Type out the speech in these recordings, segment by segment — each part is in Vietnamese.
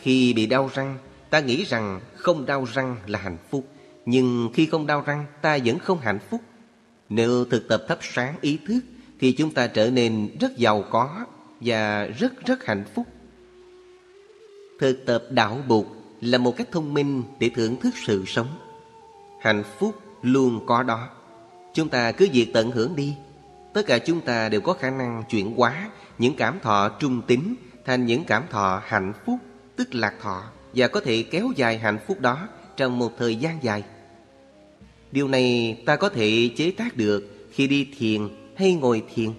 Khi bị đau răng, ta nghĩ rằng không đau răng là hạnh phúc. Nhưng khi không đau răng, ta vẫn không hạnh phúc. Nếu thực tập thắp sáng ý thức, thì chúng ta trở nên rất giàu có và rất rất hạnh phúc. Thực tập đạo bục là một cách thông minh để thưởng thức sự sống. Hạnh phúc luôn có đó. Chúng ta cứ việc tận hưởng đi. Tất cả chúng ta đều có khả năng chuyển hóa những cảm thọ trung tính thành những cảm thọ hạnh phúc, tức lạc thọ và có thể kéo dài hạnh phúc đó trong một thời gian dài. Điều này ta có thể chế tác được khi đi thiền hay ngồi thiền.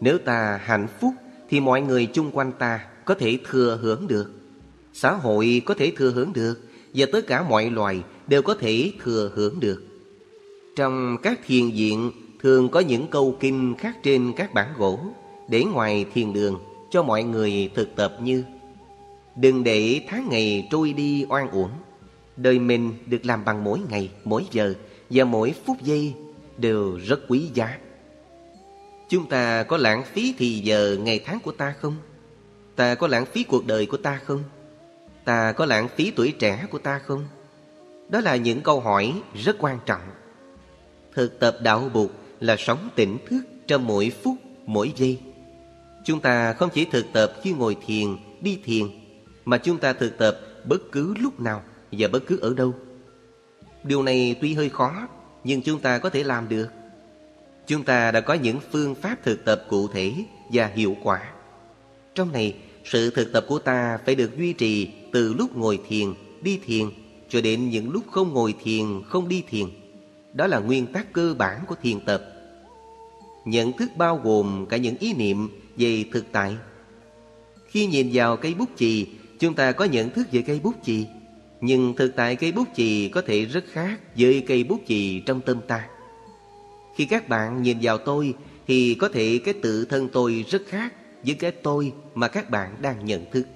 Nếu ta hạnh phúc thì mọi người chung quanh ta có thể thừa hưởng được. Xã hội có thể thừa hưởng được và tất cả mọi loài đều có thể thừa hưởng được. Trong các thiền viện, thường có những câu kinh khắc trên các bản gỗ để ngoài thiền đường cho mọi người thực tập như Đừng để tháng ngày trôi đi oan uổng Đời mình được làm bằng mỗi ngày, mỗi giờ Và mỗi phút giây đều rất quý giá Chúng ta có lãng phí thì giờ ngày tháng của ta không? Ta có lãng phí cuộc đời của ta không? Ta có lãng phí tuổi trẻ của ta không? Đó là những câu hỏi rất quan trọng Thực tập đạo buộc là sống tỉnh thức trong mỗi phút, mỗi giây Chúng ta không chỉ thực tập khi ngồi thiền, đi thiền mà chúng ta thực tập bất cứ lúc nào và bất cứ ở đâu. Điều này tuy hơi khó Nhưng chúng ta có thể làm được. Chúng ta đã có những phương pháp thực tập cụ thể và hiệu quả. Trong này, sự thực tập của ta phải được duy trì từ lúc ngồi thiền, đi thiền Cho đến những lúc không ngồi thiền, không đi thiền. Đó là nguyên tắc cơ bản của thiền tập. Nhận thức bao gồm cả những ý niệm về thực tại. Khi nhìn vào cây bút chì, chúng ta có nhận thức về cây bút chì. Nhưng thực tại cây bút chì có thể rất khác với cây bút chì trong tâm ta. Khi các bạn nhìn vào tôi thì có thể cái tự thân tôi rất khác với cái tôi mà các bạn đang nhận thức.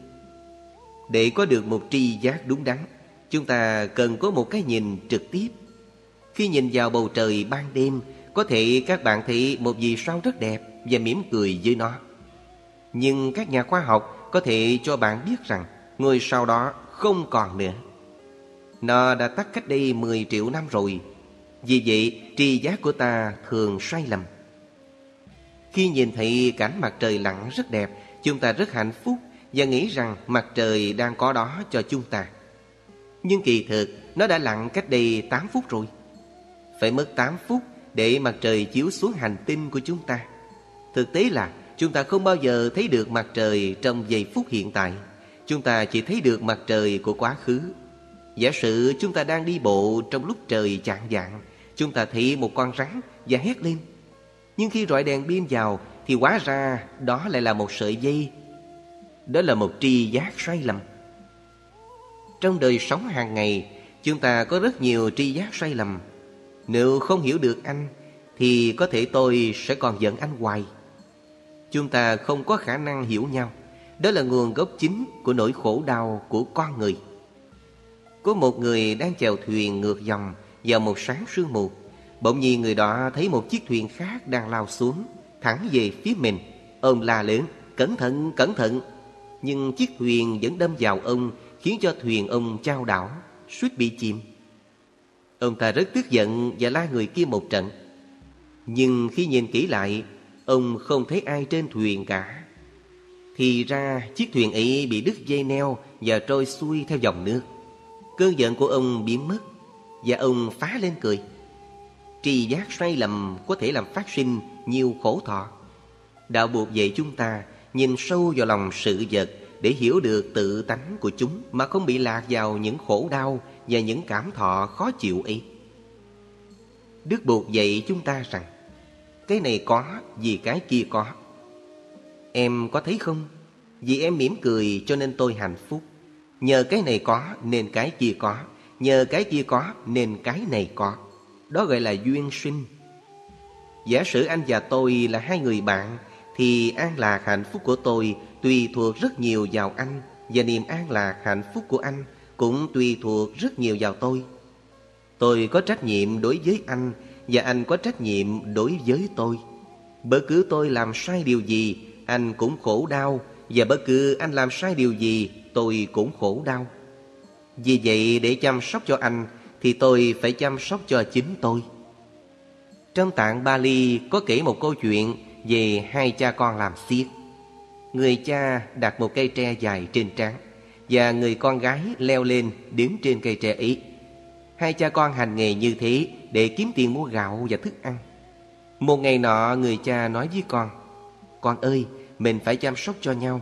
Để có được một tri giác đúng đắn, chúng ta cần có một cái nhìn trực tiếp. Khi nhìn vào bầu trời ban đêm, có thể các bạn thấy một vì sao rất đẹp và mỉm cười với nó. Nhưng các nhà khoa học có thể cho bạn biết rằng người sau đó không còn nữa. Nó đã tắt cách đây 10 triệu năm rồi. Vì vậy, tri giác của ta thường sai lầm. Khi nhìn thấy cảnh mặt trời lặn rất đẹp, chúng ta rất hạnh phúc và nghĩ rằng mặt trời đang có đó cho chúng ta. Nhưng kỳ thực, nó đã lặn cách đây 8 phút rồi. Phải mất 8 phút để mặt trời chiếu xuống hành tinh của chúng ta. Thực tế là chúng ta không bao giờ thấy được mặt trời trong giây phút hiện tại. Chúng ta chỉ thấy được mặt trời của quá khứ. Giả sử chúng ta đang đi bộ trong lúc trời chạng vạng, chúng ta thấy một con rắn và hét lên. Nhưng khi rọi đèn pin vào thì hóa ra đó lại là một sợi dây. Đó là một tri giác sai lầm. Trong đời sống hàng ngày, chúng ta có rất nhiều tri giác sai lầm. Nếu không hiểu được anh, thì có thể tôi sẽ còn giận anh hoài. Chúng ta không có khả năng hiểu nhau. Đó là nguồn gốc chính của nỗi khổ đau của con người. Có một người đang chèo thuyền ngược dòng vào một sáng sương mù. Bỗng nhiên người đó thấy một chiếc thuyền khác đang lao xuống Thẳng về phía mình. Ông la lớn Cẩn thận, cẩn thận! Nhưng chiếc thuyền vẫn đâm vào ông Khiến cho thuyền ông trao đảo Suýt bị chìm. Ông ta rất tức giận và la người kia một trận. Nhưng khi nhìn kỹ lại Ông không thấy ai trên thuyền cả. Thì ra, chiếc thuyền ấy bị đứt dây neo Và trôi xuôi theo dòng nước. Cơn giận của ông biến mất Và ông phá lên cười. Tri giác sai lầm có thể làm phát sinh nhiều khổ thọ. Đạo buộc dạy chúng ta nhìn sâu vào lòng sự vật Để hiểu được tự tánh của chúng Mà không bị lạc vào những khổ đau Và những cảm thọ khó chịu ấy. Đức buộc dạy chúng ta rằng cái này có vì cái kia có. Em có thấy không? Vì em mỉm cười cho nên tôi hạnh phúc. Nhờ cái này có nên cái kia có. Nhờ cái kia có nên cái này có. Đó gọi là duyên sinh. Giả sử anh và tôi là hai người bạn, Thì an lạc hạnh phúc của tôi Tùy thuộc rất nhiều vào anh, Và niềm an lạc hạnh phúc của anh Cũng tùy thuộc rất nhiều vào tôi. Tôi có trách nhiệm đối với anh và anh có trách nhiệm đối với tôi. Bất cứ tôi làm sai điều gì, anh cũng khổ đau và bất cứ anh làm sai điều gì, tôi cũng khổ đau. Vì vậy để chăm sóc cho anh thì tôi phải chăm sóc cho chính tôi. Trong tạng Bali có kể một câu chuyện về hai cha con làm xiếc. Người cha đặt một cây tre dài trên trán và người con gái leo lên đứng trên cây tre ấy. Hai cha con hành nghề như thế để kiếm tiền mua gạo và thức ăn. Một ngày nọ người cha nói với con Con ơi, mình phải chăm sóc cho nhau.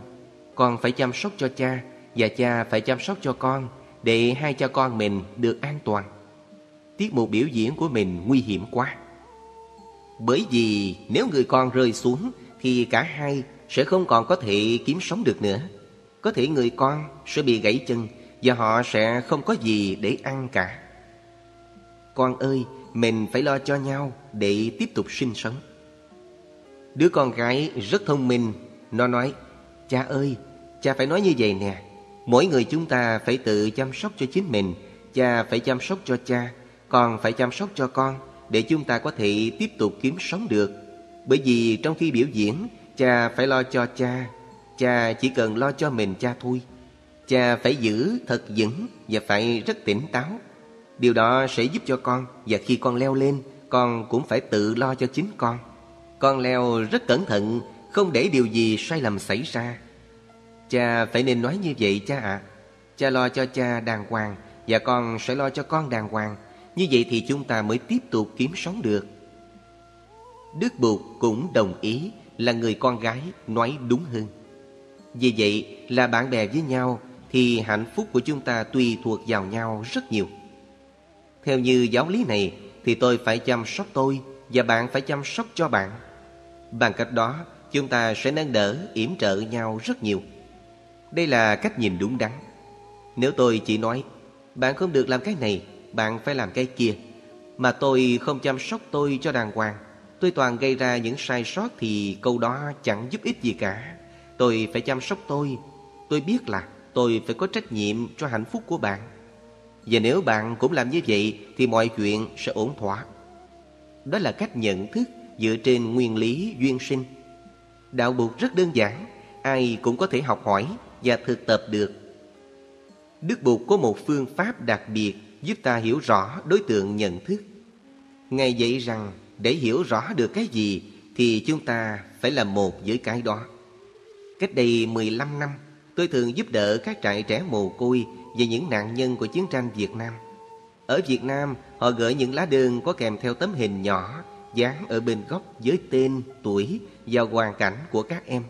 Con phải chăm sóc cho cha Và cha phải chăm sóc cho con Để hai cha con mình được an toàn. Tiết mục biểu diễn của mình nguy hiểm quá. Bởi vì nếu người con rơi xuống Thì cả hai sẽ không còn có thể kiếm sống được nữa. Có thể người con sẽ bị gãy chân Và họ sẽ không có gì để ăn cả. Con ơi, mình phải lo cho nhau để tiếp tục sinh sống. Đứa con gái rất thông minh, nó nói, cha ơi, cha phải nói như vậy nè, mỗi người chúng ta phải tự chăm sóc cho chính mình, cha phải chăm sóc cho cha, con phải chăm sóc cho con, để chúng ta có thể tiếp tục kiếm sống được. Bởi vì trong khi biểu diễn, cha phải lo cho cha, cha chỉ cần lo cho mình cha thôi. Cha phải giữ thật vững và phải rất tỉnh táo Điều đó sẽ giúp cho con, Và khi con leo lên, Con cũng phải tự lo cho chính con. Con leo rất cẩn thận, Không để điều gì sai lầm xảy ra. Cha, phải nên nói như vậy, cha ạ. Cha lo cho cha đàng hoàng, Và con sẽ lo cho con đàng hoàng. Như vậy thì chúng ta mới tiếp tục kiếm sống được. Đức Bụt cũng đồng ý Là người con gái nói đúng hơn. Vì vậy là bạn bè với nhau Thì hạnh phúc của chúng ta tùy thuộc vào nhau rất nhiều theo như giáo lý này thì tôi phải chăm sóc tôi và bạn phải chăm sóc cho bạn. Bằng cách đó, chúng ta sẽ nâng đỡ, yểm trợ nhau rất nhiều. Đây là cách nhìn đúng đắn. Nếu tôi chỉ nói, bạn không được làm cái này, bạn phải làm cái kia, mà tôi không chăm sóc tôi cho đàng hoàng, tôi toàn gây ra những sai sót thì câu đó chẳng giúp ích gì cả. Tôi phải chăm sóc tôi. Tôi biết là tôi phải có trách nhiệm cho hạnh phúc của bạn. Và nếu bạn cũng làm như vậy thì mọi chuyện sẽ ổn thỏa. Đó là cách nhận thức dựa trên nguyên lý duyên sinh. Đạo buộc rất đơn giản, ai cũng có thể học hỏi và thực tập được. Đức Bụt có một phương pháp đặc biệt giúp ta hiểu rõ đối tượng nhận thức. Ngài dạy rằng để hiểu rõ được cái gì thì chúng ta phải làm một với cái đó. Cách đây 15 năm, tôi thường giúp đỡ các trại trẻ mồ côi về những nạn nhân của chiến tranh Việt Nam. Ở Việt Nam, họ gửi những lá đơn có kèm theo tấm hình nhỏ dán ở bên góc với tên, tuổi và hoàn cảnh của các em.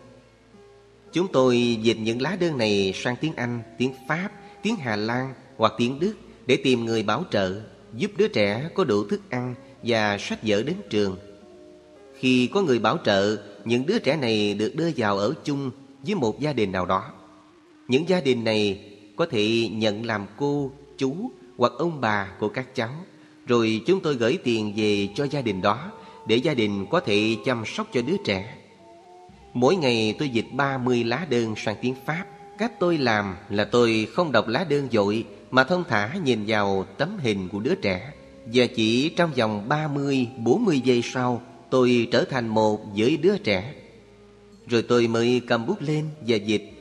Chúng tôi dịch những lá đơn này sang tiếng Anh, tiếng Pháp, tiếng Hà Lan hoặc tiếng Đức để tìm người bảo trợ, giúp đứa trẻ có đủ thức ăn và sách vở đến trường. Khi có người bảo trợ, những đứa trẻ này được đưa vào ở chung với một gia đình nào đó. Những gia đình này có thể nhận làm cô, chú hoặc ông bà của các cháu. Rồi chúng tôi gửi tiền về cho gia đình đó để gia đình có thể chăm sóc cho đứa trẻ. Mỗi ngày tôi dịch 30 lá đơn sang tiếng Pháp. Cách tôi làm là tôi không đọc lá đơn dội mà thông thả nhìn vào tấm hình của đứa trẻ. Và chỉ trong vòng 30-40 giây sau tôi trở thành một với đứa trẻ. Rồi tôi mới cầm bút lên và dịch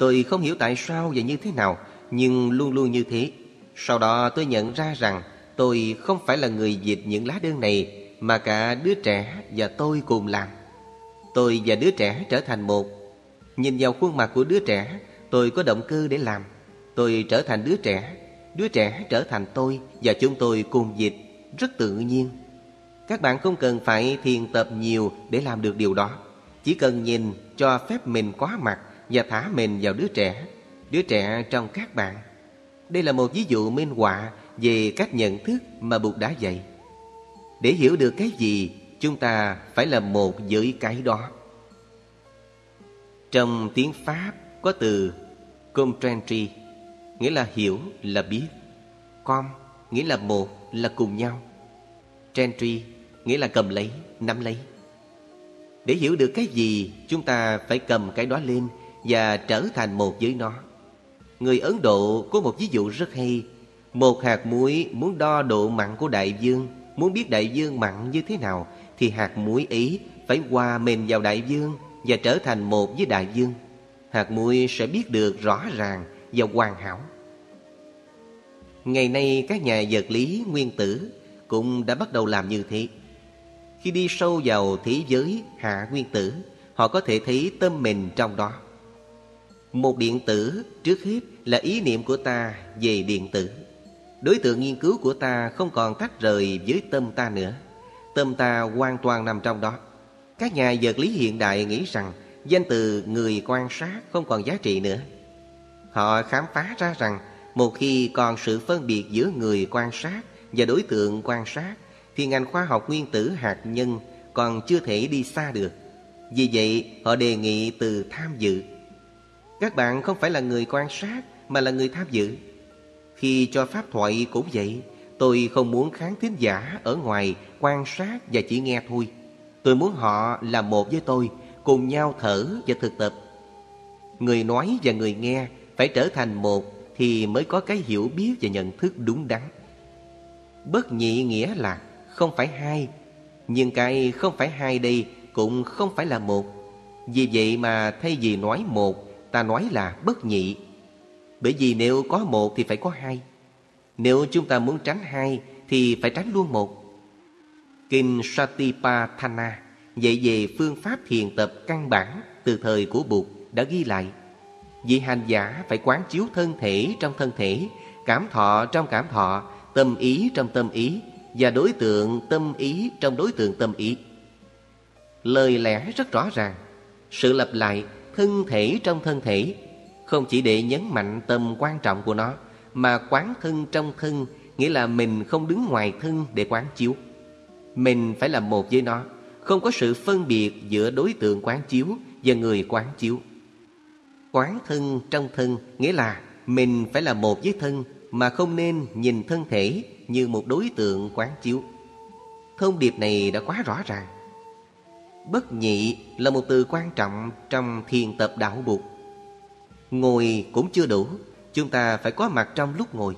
Tôi không hiểu tại sao và như thế nào, Nhưng luôn luôn như thế. Sau đó tôi nhận ra rằng Tôi không phải là người dịch những lá đơn này, Mà cả đứa trẻ và tôi cùng làm. Tôi và đứa trẻ trở thành một. Nhìn vào khuôn mặt của đứa trẻ, Tôi có động cơ để làm. Tôi trở thành đứa trẻ Đứa trẻ trở thành tôi Và chúng tôi cùng dịch Rất tự nhiên. Các bạn không cần phải thiền tập nhiều Để làm được điều đó. Chỉ cần nhìn cho phép mình quá mặt và thả mình vào đứa trẻ, đứa trẻ trong các bạn. Đây là một ví dụ minh họa về cách nhận thức mà Bụt đã dạy. Để hiểu được cái gì, chúng ta phải là một với cái đó. Trong tiếng Pháp có từ comprendre, nghĩa là hiểu, là biết. Com, nghĩa là một, là cùng nhau. Trentry, nghĩa là cầm lấy, nắm lấy. Để hiểu được cái gì, chúng ta phải cầm cái đó lên và trở thành một với nó. Người Ấn Độ có một ví dụ rất hay. Một hạt muối muốn đo độ mặn của đại dương, muốn biết đại dương mặn như thế nào, thì hạt muối ấy phải hòa mềm vào đại dương và trở thành một với đại dương. hạt muối sẽ biết được rõ ràng và hoàn hảo. Ngày nay các nhà vật lý nguyên tử cũng đã bắt đầu làm như thế. Khi đi sâu vào thế giới hạ nguyên tử, họ có thể thấy tâm mình trong đó. Một điện tử trước hết là ý niệm của ta về điện tử. Đối tượng nghiên cứu của ta không còn tách rời với tâm ta nữa. Tâm ta hoàn toàn nằm trong đó. Các nhà vật lý hiện đại nghĩ rằng danh từ người quan sát không còn giá trị nữa. Họ khám phá ra rằng một khi còn sự phân biệt giữa người quan sát và đối tượng quan sát thì ngành khoa học nguyên tử hạt nhân còn chưa thể đi xa được. Vì vậy, họ đề nghị từ tham dự. Các bạn không phải là người quan sát mà là người tham dự. Khi cho pháp thoại cũng vậy, tôi không muốn khán thính giả ở ngoài quan sát và chỉ nghe thôi. Tôi muốn họ là một với tôi, cùng nhau thở và thực tập. Người nói và người nghe phải trở thành một thì mới có cái hiểu biết và nhận thức đúng đắn. Bất nhị nghĩa là không phải hai, nhưng cái không phải hai đây cũng không phải là một. Vì vậy mà thay vì nói một, ta nói là bất nhị. Bởi vì nếu có một thì phải có hai. Nếu chúng ta muốn tránh hai thì phải tránh luôn một. Kinh Satipatthana dạy về phương pháp thiền tập căn bản từ thời của Bụt đã ghi lại. Vị hành giả phải quán chiếu thân thể trong thân thể, cảm thọ trong cảm thọ, tâm ý trong tâm ý và đối tượng tâm ý trong đối tượng tâm ý. Lời lẽ rất rõ ràng, sự lặp lại thân thể trong thân thể không chỉ để nhấn mạnh tầm quan trọng của nó mà quán thân trong thân nghĩa là mình không đứng ngoài thân để quán chiếu. Mình phải là một với nó, không có sự phân biệt giữa đối tượng quán chiếu và người quán chiếu. Quán thân trong thân nghĩa là mình phải là một với thân mà không nên nhìn thân thể như một đối tượng quán chiếu. Thông điệp này đã quá rõ ràng. Bất nhị là một từ quan trọng trong thiền tập đạo buộc Ngồi cũng chưa đủ, chúng ta phải có mặt trong lúc ngồi.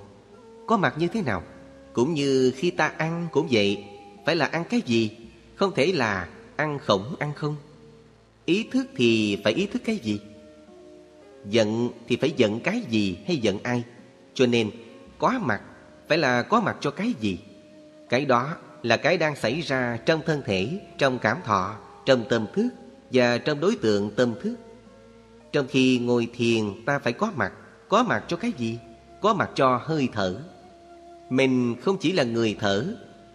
Có mặt như thế nào? Cũng như khi ta ăn cũng vậy, phải là ăn cái gì? Không thể là ăn khổng ăn không. Ý thức thì phải ý thức cái gì? Giận thì phải giận cái gì hay giận ai Cho nên có mặt phải là có mặt cho cái gì Cái đó là cái đang xảy ra trong thân thể Trong cảm thọ, trong tâm thức Và trong đối tượng tâm thức. Trong khi ngồi thiền, ta phải có mặt. Có mặt cho cái gì? Có mặt cho hơi thở. Mình không chỉ là người thở,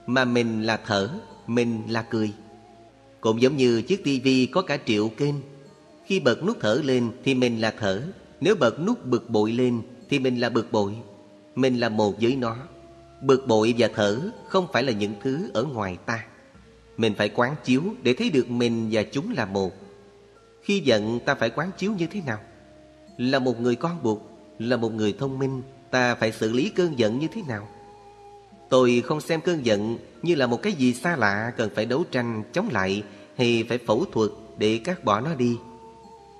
Mà mình là thở, Mình là cười. Cũng giống như chiếc tivi có cả triệu kênh. Khi bật nút thở lên thì mình là thở. Nếu bật nút bực bội lên thì mình là bực bội. Mình là một với nó. Bực bội và thở không phải là những thứ ở ngoài ta. Mình phải quán chiếu để thấy được mình và chúng là một Khi giận, ta phải quán chiếu như thế nào? Là một người con buộc, Là một người thông minh, Ta phải xử lý cơn giận như thế nào? Tôi không xem cơn giận như là một cái gì xa lạ cần phải đấu tranh chống lại hay phải phẫu thuật để cắt bỏ nó đi.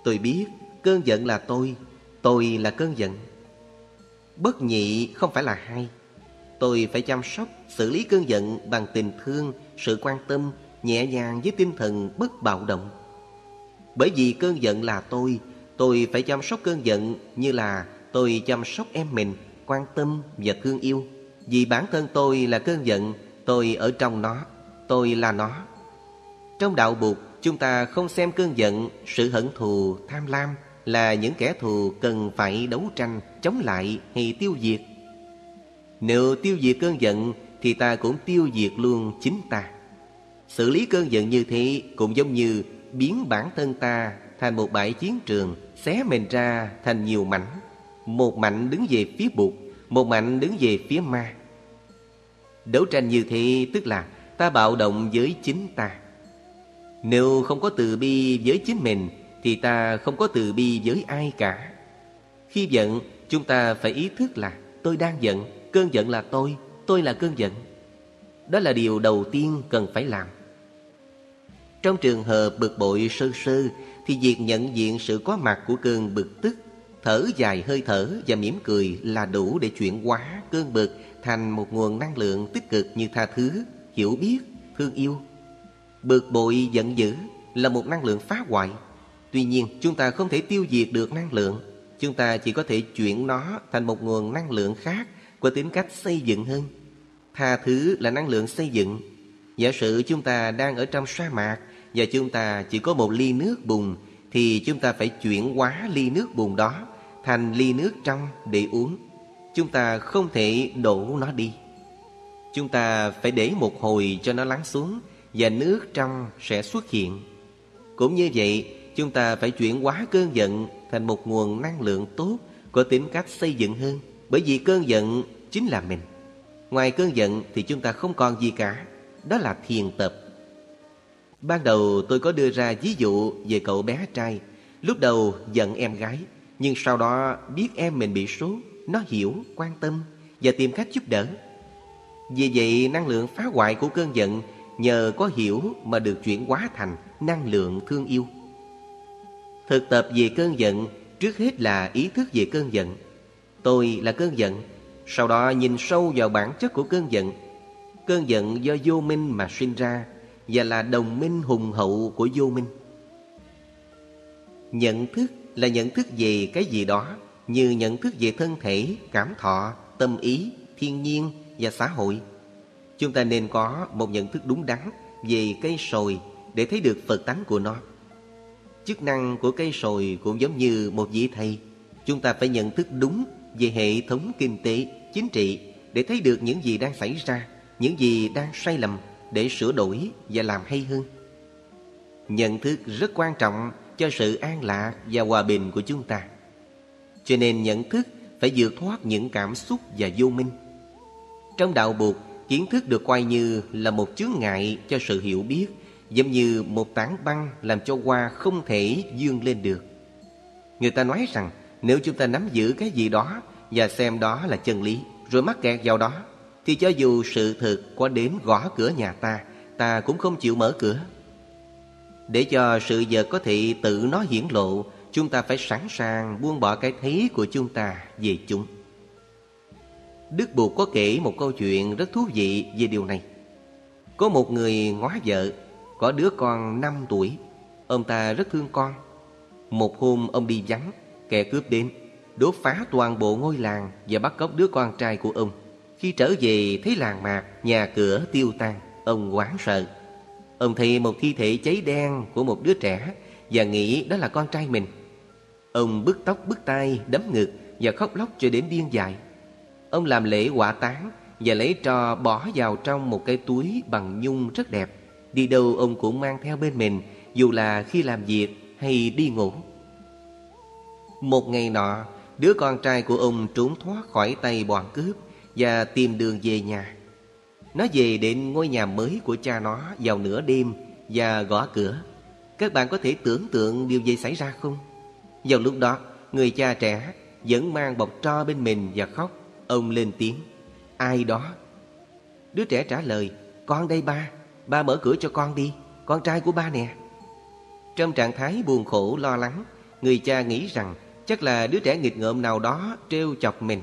Tôi biết cơn giận là tôi Tôi là cơn giận Bất nhị không phải là hai Tôi phải chăm sóc, xử lý cơn giận bằng tình thương, sự quan tâm, nhẹ nhàng với tinh thần bất bạo động. Bởi vì cơn giận là tôi, tôi phải chăm sóc cơn giận như là tôi chăm sóc em mình, quan tâm và thương yêu. Vì bản thân tôi là cơn giận, tôi ở trong nó, tôi là nó. Trong đạo Bụt, Chúng ta không xem cơn giận, sự hận thù, tham lam là những kẻ thù cần phải đấu tranh, chống lại hay tiêu diệt. Nếu tiêu diệt cơn giận thì ta cũng tiêu diệt luôn chính ta. Xử lý cơn giận như thế cũng giống như biến bản thân ta thành một bãi chiến trường, xé mình ra thành nhiều mảnh. Một mảnh đứng về phía Bụt, một mảnh đứng về phía ma. Đấu tranh như thế tức là ta bạo động với chính ta. Nếu không có từ bi với chính mình Thì ta không có từ bi với ai cả Khi giận chúng ta phải ý thức là Tôi đang giận Cơn giận là tôi Tôi là cơn giận. Đó là điều đầu tiên cần phải làm. Trong trường hợp bực bội sơ sơ Thì việc nhận diện sự có mặt của cơn bực tức Thở dài hơi thở và mỉm cười là đủ để chuyển hóa cơn bực thành một nguồn năng lượng tích cực như tha thứ, hiểu biết, thương yêu. Bực bội giận dữ là một năng lượng phá hoại. Tuy nhiên chúng ta không thể tiêu diệt được năng lượng. Chúng ta chỉ có thể chuyển nó thành một nguồn năng lượng khác có tính cách xây dựng hơn. Tha thứ là năng lượng xây dựng. Giả sử chúng ta đang ở trong sa mạc Và chúng ta chỉ có một ly nước bùn, Thì chúng ta phải chuyển hóa ly nước bùn đó Thành ly nước trong để uống. Chúng ta không thể đổ nó đi. Chúng ta phải để một hồi cho nó lắng xuống Và nước trong sẽ xuất hiện. Cũng như vậy, Chúng ta phải chuyển hóa cơn giận Thành một nguồn năng lượng tốt Có tính cách xây dựng hơn. Bởi vì cơn giận chính là mình. Ngoài cơn giận thì chúng ta không còn gì cả Đó là thiền tập. Ban đầu tôi có đưa ra ví dụ về cậu bé trai. Lúc đầu giận em gái Nhưng sau đó biết em mình bị sốt Nó hiểu, quan tâm Và tìm cách giúp đỡ. Vì vậy năng lượng phá hoại của cơn giận Nhờ có hiểu mà được chuyển hóa thành năng lượng thương yêu. Thực tập về cơn giận Trước hết là ý thức về cơn giận. Tôi là cơn giận. Sau đó nhìn sâu vào bản chất của cơn giận. Cơn giận do vô minh mà sinh ra Và là đồng minh hùng hậu của vô minh. Nhận thức là nhận thức về cái gì đó Như nhận thức về thân thể, cảm thọ, tâm ý, thiên nhiên và xã hội. Chúng ta nên có một nhận thức đúng đắn về cây sồi Để thấy được Phật tánh của nó. Chức năng của cây sồi cũng giống như một vị thầy. Chúng ta phải nhận thức đúng về hệ thống kinh tế, chính trị Để thấy được những gì đang xảy ra Những gì đang sai lầm để sửa đổi và làm hay hơn. Nhận thức rất quan trọng cho sự an lạc và hòa bình của chúng ta. Cho nên nhận thức phải vượt thoát những cảm xúc và vô minh. Trong đạo buộc, kiến thức được coi như là một chướng ngại cho sự hiểu biết Giống như một tảng băng làm cho hoa không thể dương lên được. Người ta nói rằng nếu chúng ta nắm giữ cái gì đó Và xem đó là chân lý Rồi mắc kẹt vào đó, Thì cho dù sự thực có đến gõ cửa nhà ta Ta cũng không chịu mở cửa. Để cho sự vật có thể tự nó hiển lộ, Chúng ta phải sẵn sàng buông bỏ cái thấy của chúng ta về chúng. Đức Bụt có kể một câu chuyện rất thú vị về điều này. Có một người ngóa vợ, có đứa con 5 tuổi. Ông ta rất thương con. Một hôm ông đi vắng Kẻ cướp đến Đốt phá toàn bộ ngôi làng Và bắt cóc đứa con trai của ông. Khi trở về, thấy làng mạc, Nhà cửa tiêu tan, Ông hoảng sợ. Ông thấy một thi thể cháy đen của một đứa trẻ Và nghĩ đó là con trai mình. Ông bứt tóc, bứt tay Đấm ngực và khóc lóc cho đến điên dại. Ông làm lễ hỏa táng Và lấy trò bỏ vào trong một cái túi bằng nhung rất đẹp. Đi đâu ông cũng mang theo bên mình, Dù là khi làm việc hay đi ngủ. Một ngày nọ, Đứa con trai của ông trốn thoát khỏi tay bọn cướp Và tìm đường về nhà Nó về đến ngôi nhà mới của cha nó vào nửa đêm Và gõ cửa Các bạn có thể tưởng tượng điều gì xảy ra không? Vào lúc đó, Người cha trẻ vẫn mang bọc tro bên mình và khóc Ông lên tiếng, Ai đó? Đứa trẻ trả lời, Con đây ba Ba mở cửa cho con đi, Con trai của ba nè Trong trạng thái buồn khổ lo lắng, Người cha nghĩ rằng Chắc là đứa trẻ nghịch ngợm nào đó trêu chọc mình.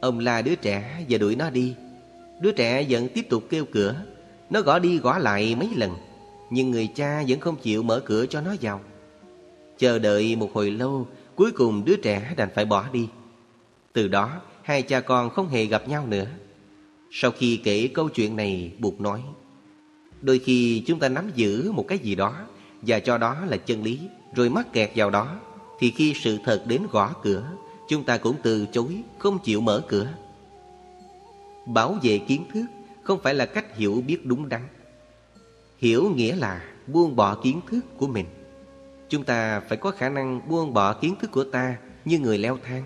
Ông la đứa trẻ và đuổi nó đi. Đứa trẻ vẫn tiếp tục kêu cửa. Nó gõ đi gõ lại mấy lần, Nhưng người cha vẫn không chịu mở cửa cho nó vào. Chờ đợi một hồi lâu, Cuối cùng đứa trẻ đành phải bỏ đi. Từ đó, hai cha con không hề gặp nhau nữa. Sau khi kể câu chuyện này, buộc nói, Đôi khi chúng ta nắm giữ một cái gì đó, Và cho đó là chân lý, Rồi mắc kẹt vào đó. Thì khi sự thật đến gõ cửa, Chúng ta cũng từ chối, Không chịu mở cửa Bảo vệ kiến thức Không phải là cách hiểu biết đúng đắn Hiểu nghĩa là buông bỏ kiến thức của mình Chúng ta phải có khả năng buông bỏ kiến thức của ta Như người leo thang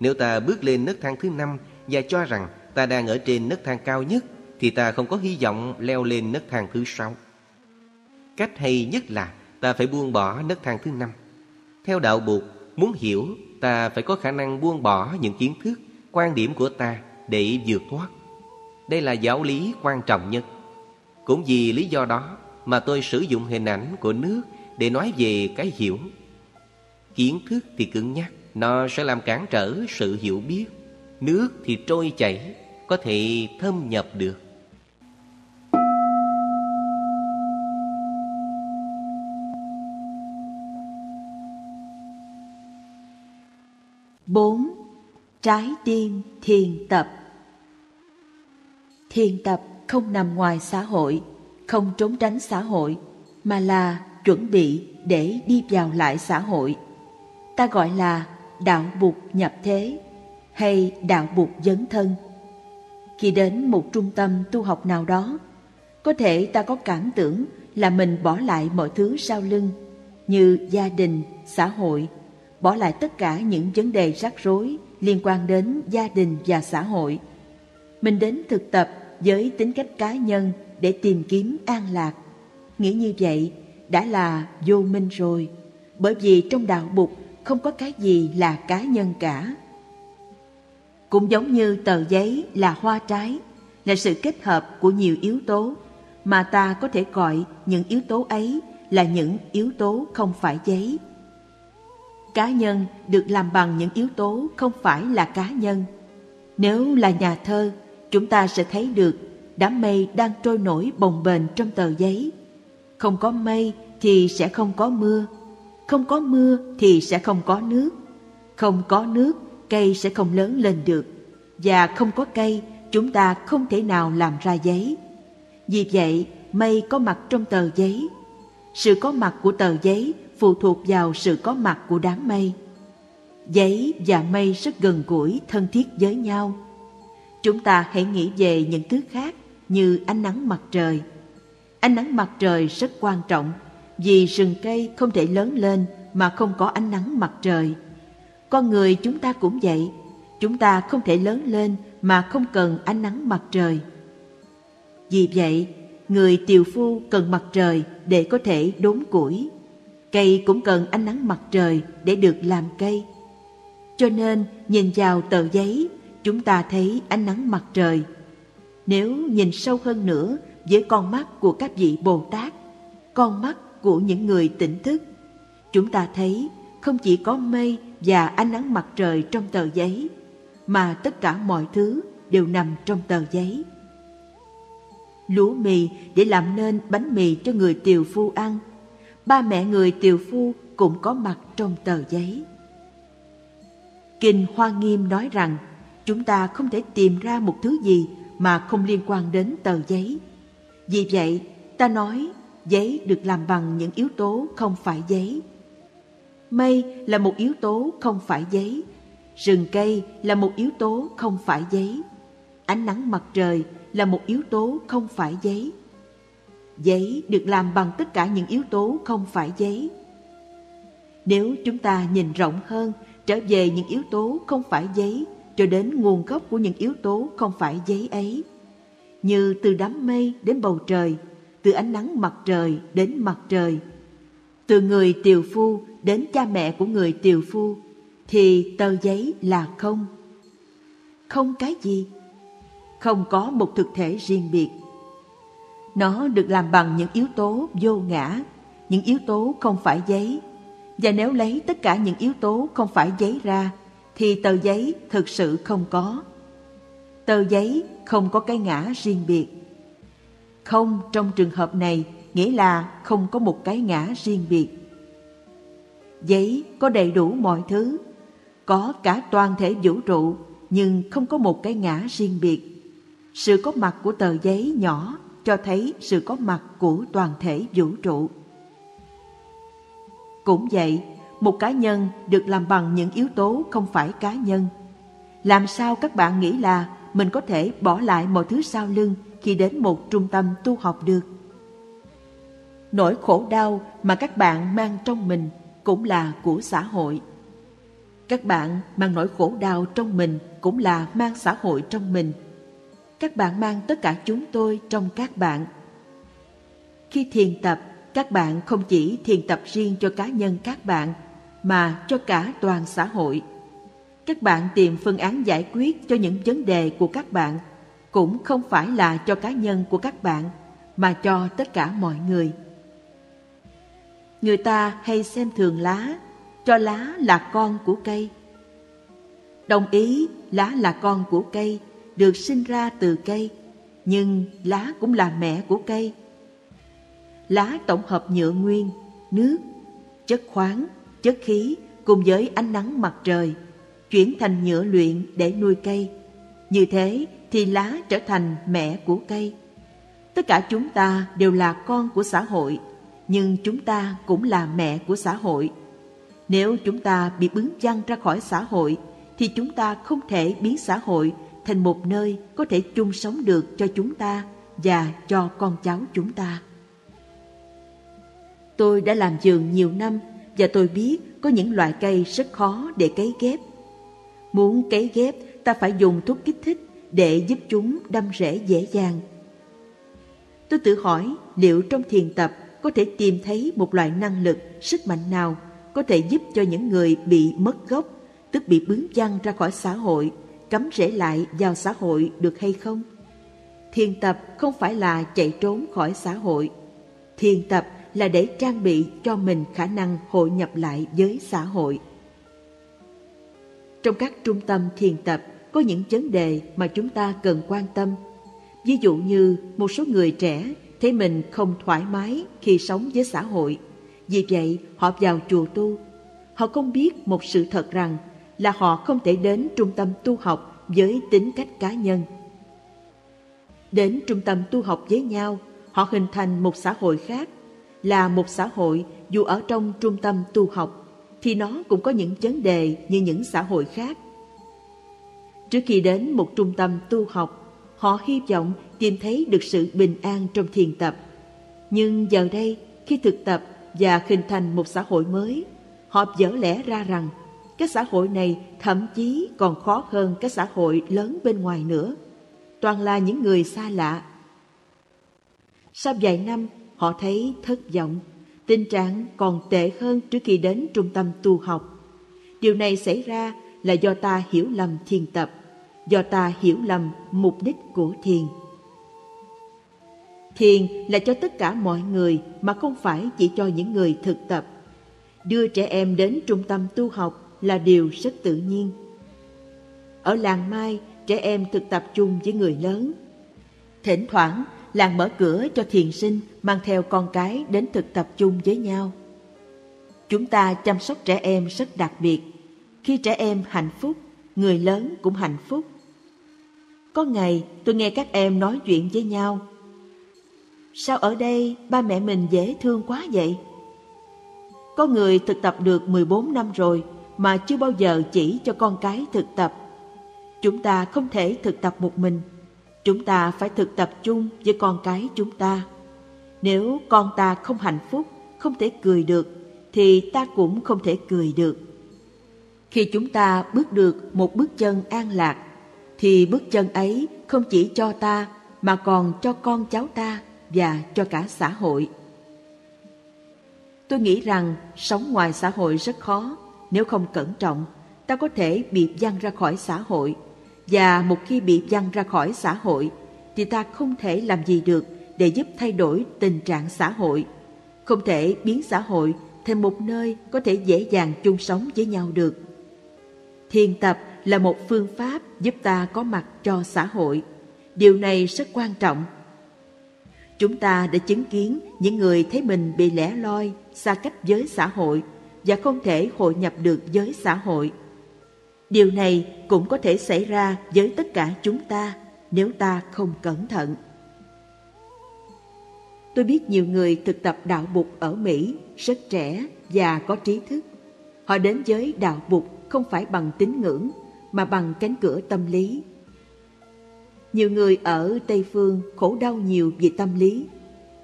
Nếu ta bước lên nấc thang thứ năm Và cho rằng ta đang ở trên nấc thang cao nhất, thì ta không có hy vọng leo lên nấc thang thứ sáu. Cách hay nhất là ta phải buông bỏ nấc thang thứ năm. Theo đạo buộc, muốn hiểu, ta phải có khả năng buông bỏ những kiến thức, quan điểm của ta để vượt thoát. Đây là giáo lý quan trọng nhất. Cũng vì lý do đó mà tôi sử dụng hình ảnh của nước để nói về cái hiểu. Kiến thức thì cứng nhắc, nó sẽ làm cản trở sự hiểu biết. Nước thì trôi chảy, có thể thâm nhập được. 4. Trái tim thiền tập Thiền tập không nằm ngoài xã hội, không trốn tránh xã hội, mà là chuẩn bị để đi vào lại xã hội. Ta gọi là đạo bục nhập thế hay đạo bục dấn thân. Khi đến một trung tâm tu học nào đó, có thể ta có cảm tưởng là mình bỏ lại mọi thứ sau lưng như gia đình, xã hội, bỏ lại tất cả những vấn đề rắc rối liên quan đến gia đình và xã hội. Mình đến thực tập với tính cách cá nhân để tìm kiếm an lạc. Nghĩ như vậy đã là vô minh rồi, bởi vì trong đạo bục không có cái gì là cá nhân cả. Cũng giống như tờ giấy là hoa trái, là sự kết hợp của nhiều yếu tố, mà ta có thể gọi những yếu tố ấy là những yếu tố không phải giấy. Cá nhân được làm bằng những yếu tố không phải là cá nhân. Nếu là nhà thơ, chúng ta sẽ thấy được đám mây đang trôi nổi bồng bềnh trong tờ giấy. Không có mây thì sẽ không có mưa, không có mưa thì sẽ không có nước, không có nước cây sẽ không lớn lên được, và không có cây chúng ta không thể nào làm ra giấy. Vì vậy, mây có mặt trong tờ giấy. Sự có mặt của tờ giấy phụ thuộc vào sự có mặt của đám mây. Giấy và mây rất gần gũi, thân thiết với nhau. Chúng ta hãy nghĩ về những thứ khác như ánh nắng mặt trời. Ánh nắng mặt trời rất quan trọng vì rừng cây không thể lớn lên mà không có ánh nắng mặt trời. Con người chúng ta cũng vậy, chúng ta không thể lớn lên mà không cần ánh nắng mặt trời. Vì vậy, người tiều phu cần mặt trời để có thể đốn củi. Cây cũng cần ánh nắng mặt trời để được làm cây. Cho nên, nhìn vào tờ giấy, chúng ta thấy ánh nắng mặt trời. Nếu nhìn sâu hơn nữa với con mắt của các vị Bồ Tát, con mắt của những người tỉnh thức, chúng ta thấy không chỉ có mây và ánh nắng mặt trời trong tờ giấy, mà tất cả mọi thứ đều nằm trong tờ giấy. Lúa mì để làm nên bánh mì cho người tiều phu ăn, ba mẹ người tiều phu cũng có mặt trong tờ giấy. Kinh Hoa Nghiêm nói rằng chúng ta không thể tìm ra một thứ gì mà không liên quan đến tờ giấy. Vì vậy, ta nói giấy được làm bằng những yếu tố không phải giấy. Mây là một yếu tố không phải giấy. Rừng cây là một yếu tố không phải giấy. Ánh nắng mặt trời là một yếu tố không phải giấy. Giấy được làm bằng tất cả những yếu tố không phải giấy. Nếu chúng ta nhìn rộng hơn trở về những yếu tố không phải giấy cho đến nguồn gốc của những yếu tố không phải giấy ấy, như từ đám mây đến bầu trời, từ ánh nắng mặt trời đến mặt trời, từ người tiều phu đến cha mẹ của người tiều phu, thì tờ giấy là không. Không cái gì? Không có một thực thể riêng biệt. Nó được làm bằng những yếu tố vô ngã, những yếu tố không phải giấy. Và nếu lấy tất cả những yếu tố không phải giấy ra, thì tờ giấy thực sự không có. Tờ giấy không có cái ngã riêng biệt. Không trong trường hợp này nghĩa là không có một cái ngã riêng biệt. Giấy có đầy đủ mọi thứ, có cả toàn thể vũ trụ nhưng không có một cái ngã riêng biệt. Sự có mặt của tờ giấy nhỏ cho thấy sự có mặt của toàn thể vũ trụ. Cũng vậy, một cá nhân được làm bằng những yếu tố không phải cá nhân. Làm sao các bạn nghĩ là mình có thể bỏ lại mọi thứ sau lưng khi đến một trung tâm tu học được? Nỗi khổ đau mà các bạn mang trong mình cũng là của xã hội. Các bạn mang nỗi khổ đau trong mình cũng là mang xã hội trong mình. Các bạn mang tất cả chúng tôi trong các bạn. Khi thiền tập, các bạn không chỉ thiền tập riêng cho cá nhân các bạn, mà cho cả toàn xã hội. Các bạn tìm phương án giải quyết cho những vấn đề của các bạn, cũng không phải là cho cá nhân của các bạn, mà cho tất cả mọi người. Người ta hay xem thường lá, cho lá là con của cây. Đồng ý lá là con của cây, được sinh ra từ cây, nhưng lá cũng là mẹ của cây. Lá tổng hợp nhựa nguyên, nước, chất khoáng, chất khí cùng với ánh nắng mặt trời, chuyển thành nhựa luyện để nuôi cây. Như thế thì lá trở thành mẹ của cây. Tất cả chúng ta đều là con của xã hội, nhưng chúng ta cũng là mẹ của xã hội. Nếu chúng ta bị bứng văng ra khỏi xã hội, thì chúng ta không thể biến xã hội thành một nơi có thể chung sống được cho chúng ta và cho con cháu chúng ta. Tôi đã làm vườn nhiều năm và tôi biết có những loại cây rất khó để cấy ghép. Muốn cấy ghép, ta phải dùng thuốc kích thích để giúp chúng đâm rễ dễ dàng. Tôi tự hỏi liệu trong thiền tập có thể tìm thấy một loại năng lực, sức mạnh nào có thể giúp cho những người bị mất gốc, tức bị bướng văng ra khỏi xã hội, cắm rễ lại vào xã hội được hay không? Thiền tập không phải là chạy trốn khỏi xã hội. Thiền tập là để trang bị cho mình khả năng hội nhập lại với xã hội. Trong các trung tâm thiền tập, có những vấn đề mà chúng ta cần quan tâm. Ví dụ như một số người trẻ thấy mình không thoải mái khi sống với xã hội. Vì vậy, họ vào chùa tu. Họ không biết một sự thật rằng là họ không thể đến trung tâm tu học với tính cách cá nhân. Đến trung tâm tu học với nhau, họ hình thành một xã hội khác là một xã hội dù ở trong trung tâm tu học thì nó cũng có những vấn đề như những xã hội khác. Trước khi đến một trung tâm tu học, họ hy vọng tìm thấy được sự bình an trong thiền tập. Nhưng giờ đây, khi thực tập và hình thành một xã hội mới, họ dở lẽ ra rằng cái xã hội này thậm chí còn khó hơn cái xã hội lớn bên ngoài nữa. Toàn là những người xa lạ. Sau vài năm, họ thấy thất vọng. Tình trạng còn tệ hơn trước khi đến trung tâm tu học. Điều này xảy ra là do ta hiểu lầm thiền tập, do ta hiểu lầm mục đích của thiền. Thiền là cho tất cả mọi người mà không phải chỉ cho những người thực tập. Đưa trẻ em đến trung tâm tu học là điều rất tự nhiên. Ở làng Mai, trẻ em thực tập chung với người lớn. Thỉnh thoảng, làng mở cửa cho thiền sinh mang theo con cái đến thực tập chung với nhau. Chúng ta chăm sóc trẻ em rất đặc biệt. Khi trẻ em hạnh phúc, người lớn cũng hạnh phúc. Có ngày tôi nghe các em nói chuyện với nhau. Sao ở đây ba mẹ mình dễ thương quá vậy? Có người thực tập được 14 năm rồi mà chưa bao giờ chỉ cho con cái thực tập. Chúng ta không thể thực tập một mình Chúng ta phải thực tập chung với con cái chúng ta. Nếu con ta không hạnh phúc, không thể cười được, thì ta cũng không thể cười được. Khi chúng ta bước được một bước chân an lạc, thì bước chân ấy không chỉ cho ta mà còn cho con cháu ta và cho cả xã hội. Tôi nghĩ rằng sống ngoài xã hội rất khó, nếu không cẩn trọng, ta có thể bị văng ra khỏi xã hội. Và một khi bị văng ra khỏi xã hội thì ta không thể làm gì được để giúp thay đổi tình trạng xã hội. Không thể biến xã hội thành một nơi có thể dễ dàng chung sống với nhau được. Thiền tập là một phương pháp giúp ta có mặt cho xã hội. Điều này rất quan trọng. Chúng ta đã chứng kiến những người thấy mình bị lẻ loi xa cách với xã hội và không thể hội nhập được với xã hội Điều này cũng có thể xảy ra với tất cả chúng ta nếu ta không cẩn thận. Tôi biết nhiều người thực tập đạo Bụt ở Mỹ rất trẻ và có trí thức. Họ đến với đạo Bụt không phải bằng tín ngưỡng, mà bằng cánh cửa tâm lý. Nhiều người ở Tây Phương khổ đau nhiều vì tâm lý.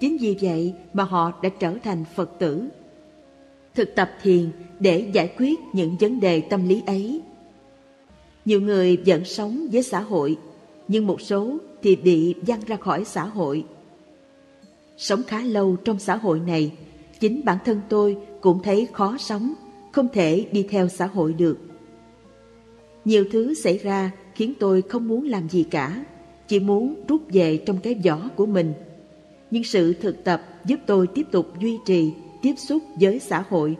Chính vì vậy mà họ đã trở thành Phật tử. Thực tập thiền để giải quyết những vấn đề tâm lý ấy nhiều người vẫn sống với xã hội, nhưng một số thì bị văng ra khỏi xã hội. Sống khá lâu trong xã hội này, chính bản thân tôi cũng thấy khó sống, không thể đi theo xã hội được. Nhiều thứ xảy ra khiến tôi không muốn làm gì cả, chỉ muốn rút về trong cái vỏ của mình. Nhưng sự thực tập giúp tôi tiếp tục duy trì, tiếp xúc với xã hội,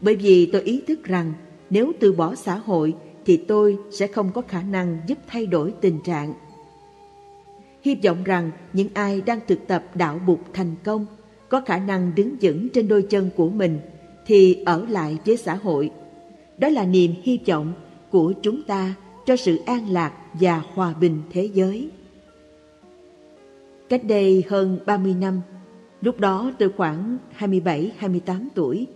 bởi vì tôi ý thức rằng nếu từ bỏ xã hội thì tôi sẽ không có khả năng giúp thay đổi tình trạng. Hy vọng rằng những ai đang thực tập đạo bục thành công có khả năng đứng vững trên đôi chân của mình thì ở lại với xã hội. Đó là niềm hy vọng của chúng ta cho sự an lạc và hòa bình thế giới. Cách đây hơn 30 năm, lúc đó tôi khoảng 27-28 tuổi,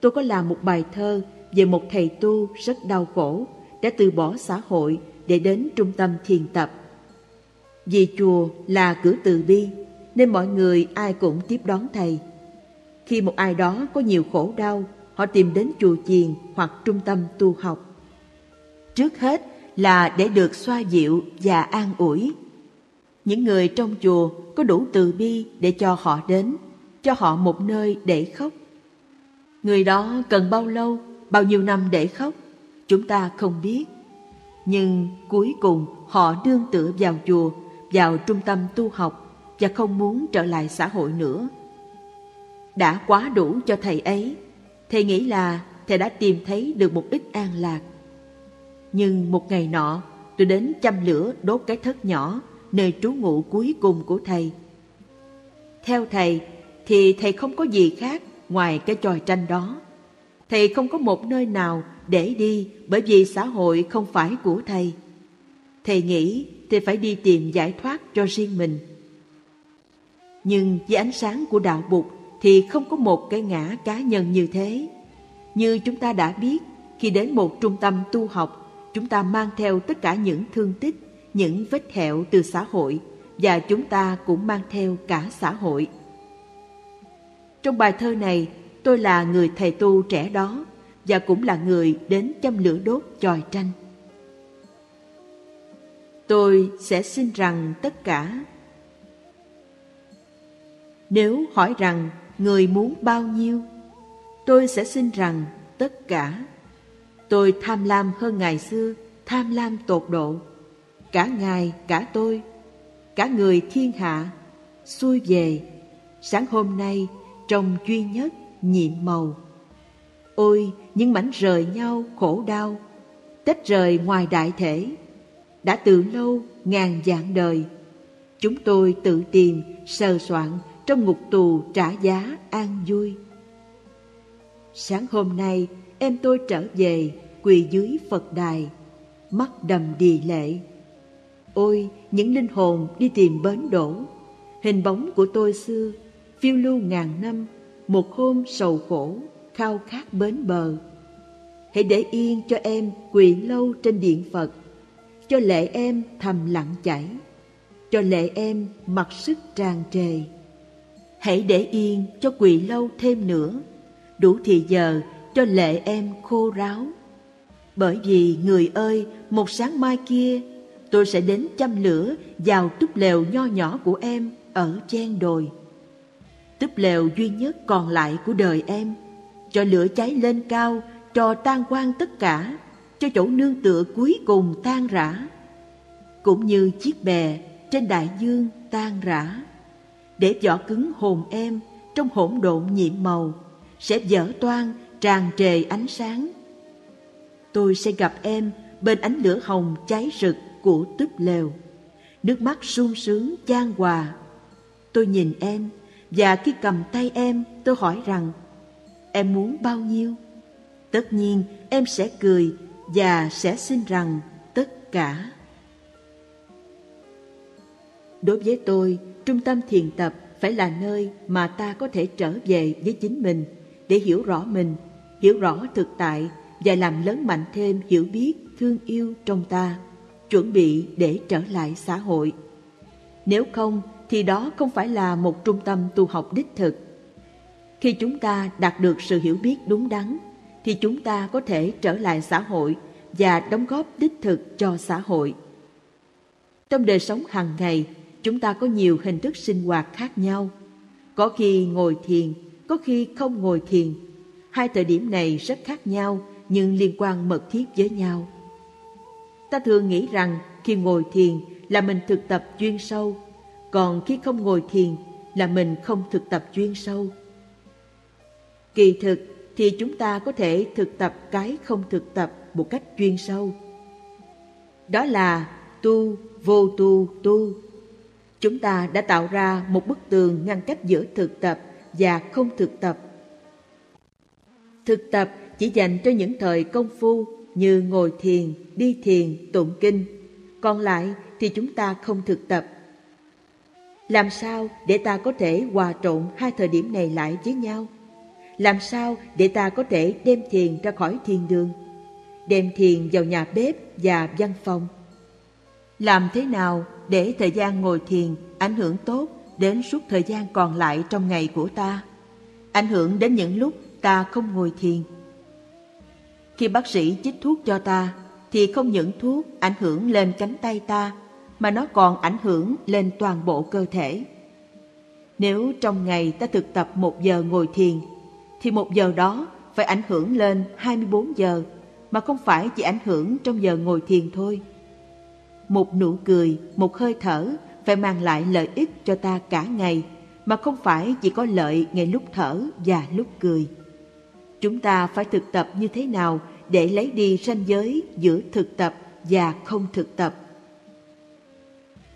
tôi có làm một bài thơ về một thầy tu rất đau khổ đã từ bỏ xã hội để đến trung tâm thiền tập. Vì chùa là cửa từ bi nên mọi người ai cũng tiếp đón thầy. Khi một ai đó có nhiều khổ đau, họ tìm đến chùa chiền hoặc trung tâm tu học. Trước hết là để được xoa dịu và an ủi. Những người trong chùa có đủ từ bi để cho họ đến, cho họ một nơi để khóc. Người đó cần bao lâu, bao nhiêu năm để khóc, chúng ta không biết. Nhưng cuối cùng họ đương tựa vào chùa, vào trung tâm tu học và không muốn trở lại xã hội nữa. Đã quá đủ cho thầy ấy, thầy nghĩ là thầy đã tìm thấy được một ít an lạc. Nhưng một ngày nọ, tôi đến châm lửa đốt cái thất nhỏ nơi trú ngụ cuối cùng của thầy. Theo thầy, thì thầy không có gì khác ngoài cái tròi tranh đó. Thầy không có một nơi nào để đi bởi vì xã hội không phải của thầy. Thầy nghĩ thầy phải đi tìm giải thoát cho riêng mình. Nhưng với ánh sáng của đạo Bụt thì không có một cái ngã cá nhân như thế. Như chúng ta đã biết, khi đến một trung tâm tu học, chúng ta mang theo tất cả những thương tích, những vết hẹo từ xã hội và chúng ta cũng mang theo cả xã hội. Trong bài thơ này, tôi là người thầy tu trẻ đó và cũng là người đến châm lửa đốt chòi tranh. Tôi sẽ xin rằng tất cả nếu hỏi rằng người muốn bao nhiêu, tôi sẽ xin rằng tất cả. Tôi tham lam hơn ngày xưa, tham lam tột độ. Cả ngài, cả tôi, cả người thiên hạ, xuôi về, sáng hôm nay trong duy nhất nhiệm màu. Ôi, những mảnh rời nhau khổ đau, tách rời ngoài đại thể. Đã từ lâu, ngàn dạng đời, chúng tôi tự tìm, sờ soạn trong ngục tù trả giá an vui. Sáng hôm nay em tôi trở về quỳ dưới Phật đài, mắt đầm đì lệ. Ôi những linh hồn đi tìm bến đổ, hình bóng của tôi xưa, phiêu lưu ngàn năm, một hôm sầu khổ, khao khát bến bờ. Hãy để yên cho em quỳ lâu trên điện Phật, cho lệ em thầm lặng chảy, cho lệ em mặc sức tràn trề. Hãy để yên cho quỳ lâu thêm nữa, đủ thì giờ cho lệ em khô ráo. Bởi vì người ơi, một sáng mai kia, tôi sẽ đến châm lửa vào túp lều nho nhỏ của em ở chen đồi. Túp lều duy nhất còn lại của đời em, cho lửa cháy lên cao, cho tan quang tất cả, cho chỗ nương tựa cuối cùng tan rã. Cũng như chiếc bè trên đại dương tan rã để vỏ cứng hồn em trong hỗn độn nhiệm màu sẽ dở toan tràn trề ánh sáng tôi sẽ gặp em bên ánh lửa hồng cháy rực của túp lều. Nước mắt sung sướng chan hòa. Tôi nhìn em và khi cầm tay em tôi hỏi rằng em muốn bao nhiêu? Tất nhiên em sẽ cười và sẽ xin rằng tất cả. Đối với tôi Trung tâm thiền tập phải là nơi mà ta có thể trở về với chính mình để hiểu rõ mình, hiểu rõ thực tại và làm lớn mạnh thêm hiểu biết, thương yêu trong ta, chuẩn bị để trở lại xã hội. Nếu không thì đó không phải là một trung tâm tu học đích thực. Khi chúng ta đạt được sự hiểu biết đúng đắn thì chúng ta có thể trở lại xã hội và đóng góp đích thực cho xã hội. Trong đời sống hàng ngày, chúng ta có nhiều hình thức sinh hoạt khác nhau. Có khi ngồi thiền, có khi không ngồi thiền. Hai thời điểm này rất khác nhau nhưng liên quan mật thiết với nhau. Ta thường nghĩ rằng khi ngồi thiền là mình thực tập chuyên sâu, còn khi không ngồi thiền là mình không thực tập chuyên sâu. Kỳ thực thì chúng ta có thể thực tập cái không thực tập một cách chuyên sâu. Đó là tu, vô tu, tu Chúng ta đã tạo ra một bức tường ngăn cách giữa thực tập và không thực tập. Thực tập chỉ dành cho những thời công phu như ngồi thiền, đi thiền, tụng kinh. Còn lại thì chúng ta không thực tập. Làm sao để ta có thể hòa trộn hai thời điểm này lại với nhau? Làm sao để ta có thể đem thiền ra khỏi thiền đường? Đem thiền vào nhà bếp và văn phòng? Làm thế nào để thời gian ngồi thiền ảnh hưởng tốt đến suốt thời gian còn lại trong ngày của ta? Ảnh hưởng đến những lúc ta không ngồi thiền. Khi bác sĩ chích thuốc cho ta, thì không những thuốc ảnh hưởng lên cánh tay ta, mà nó còn ảnh hưởng lên toàn bộ cơ thể. Nếu trong ngày ta thực tập một giờ ngồi thiền, thì một giờ đó phải ảnh hưởng lên 24 giờ, mà không phải chỉ ảnh hưởng trong giờ ngồi thiền thôi. Một nụ cười, một hơi thở phải mang lại lợi ích cho ta cả ngày, mà không phải chỉ có lợi ngay lúc thở và lúc cười. Chúng ta phải thực tập như thế nào để lấy đi ranh giới giữa thực tập và không thực tập.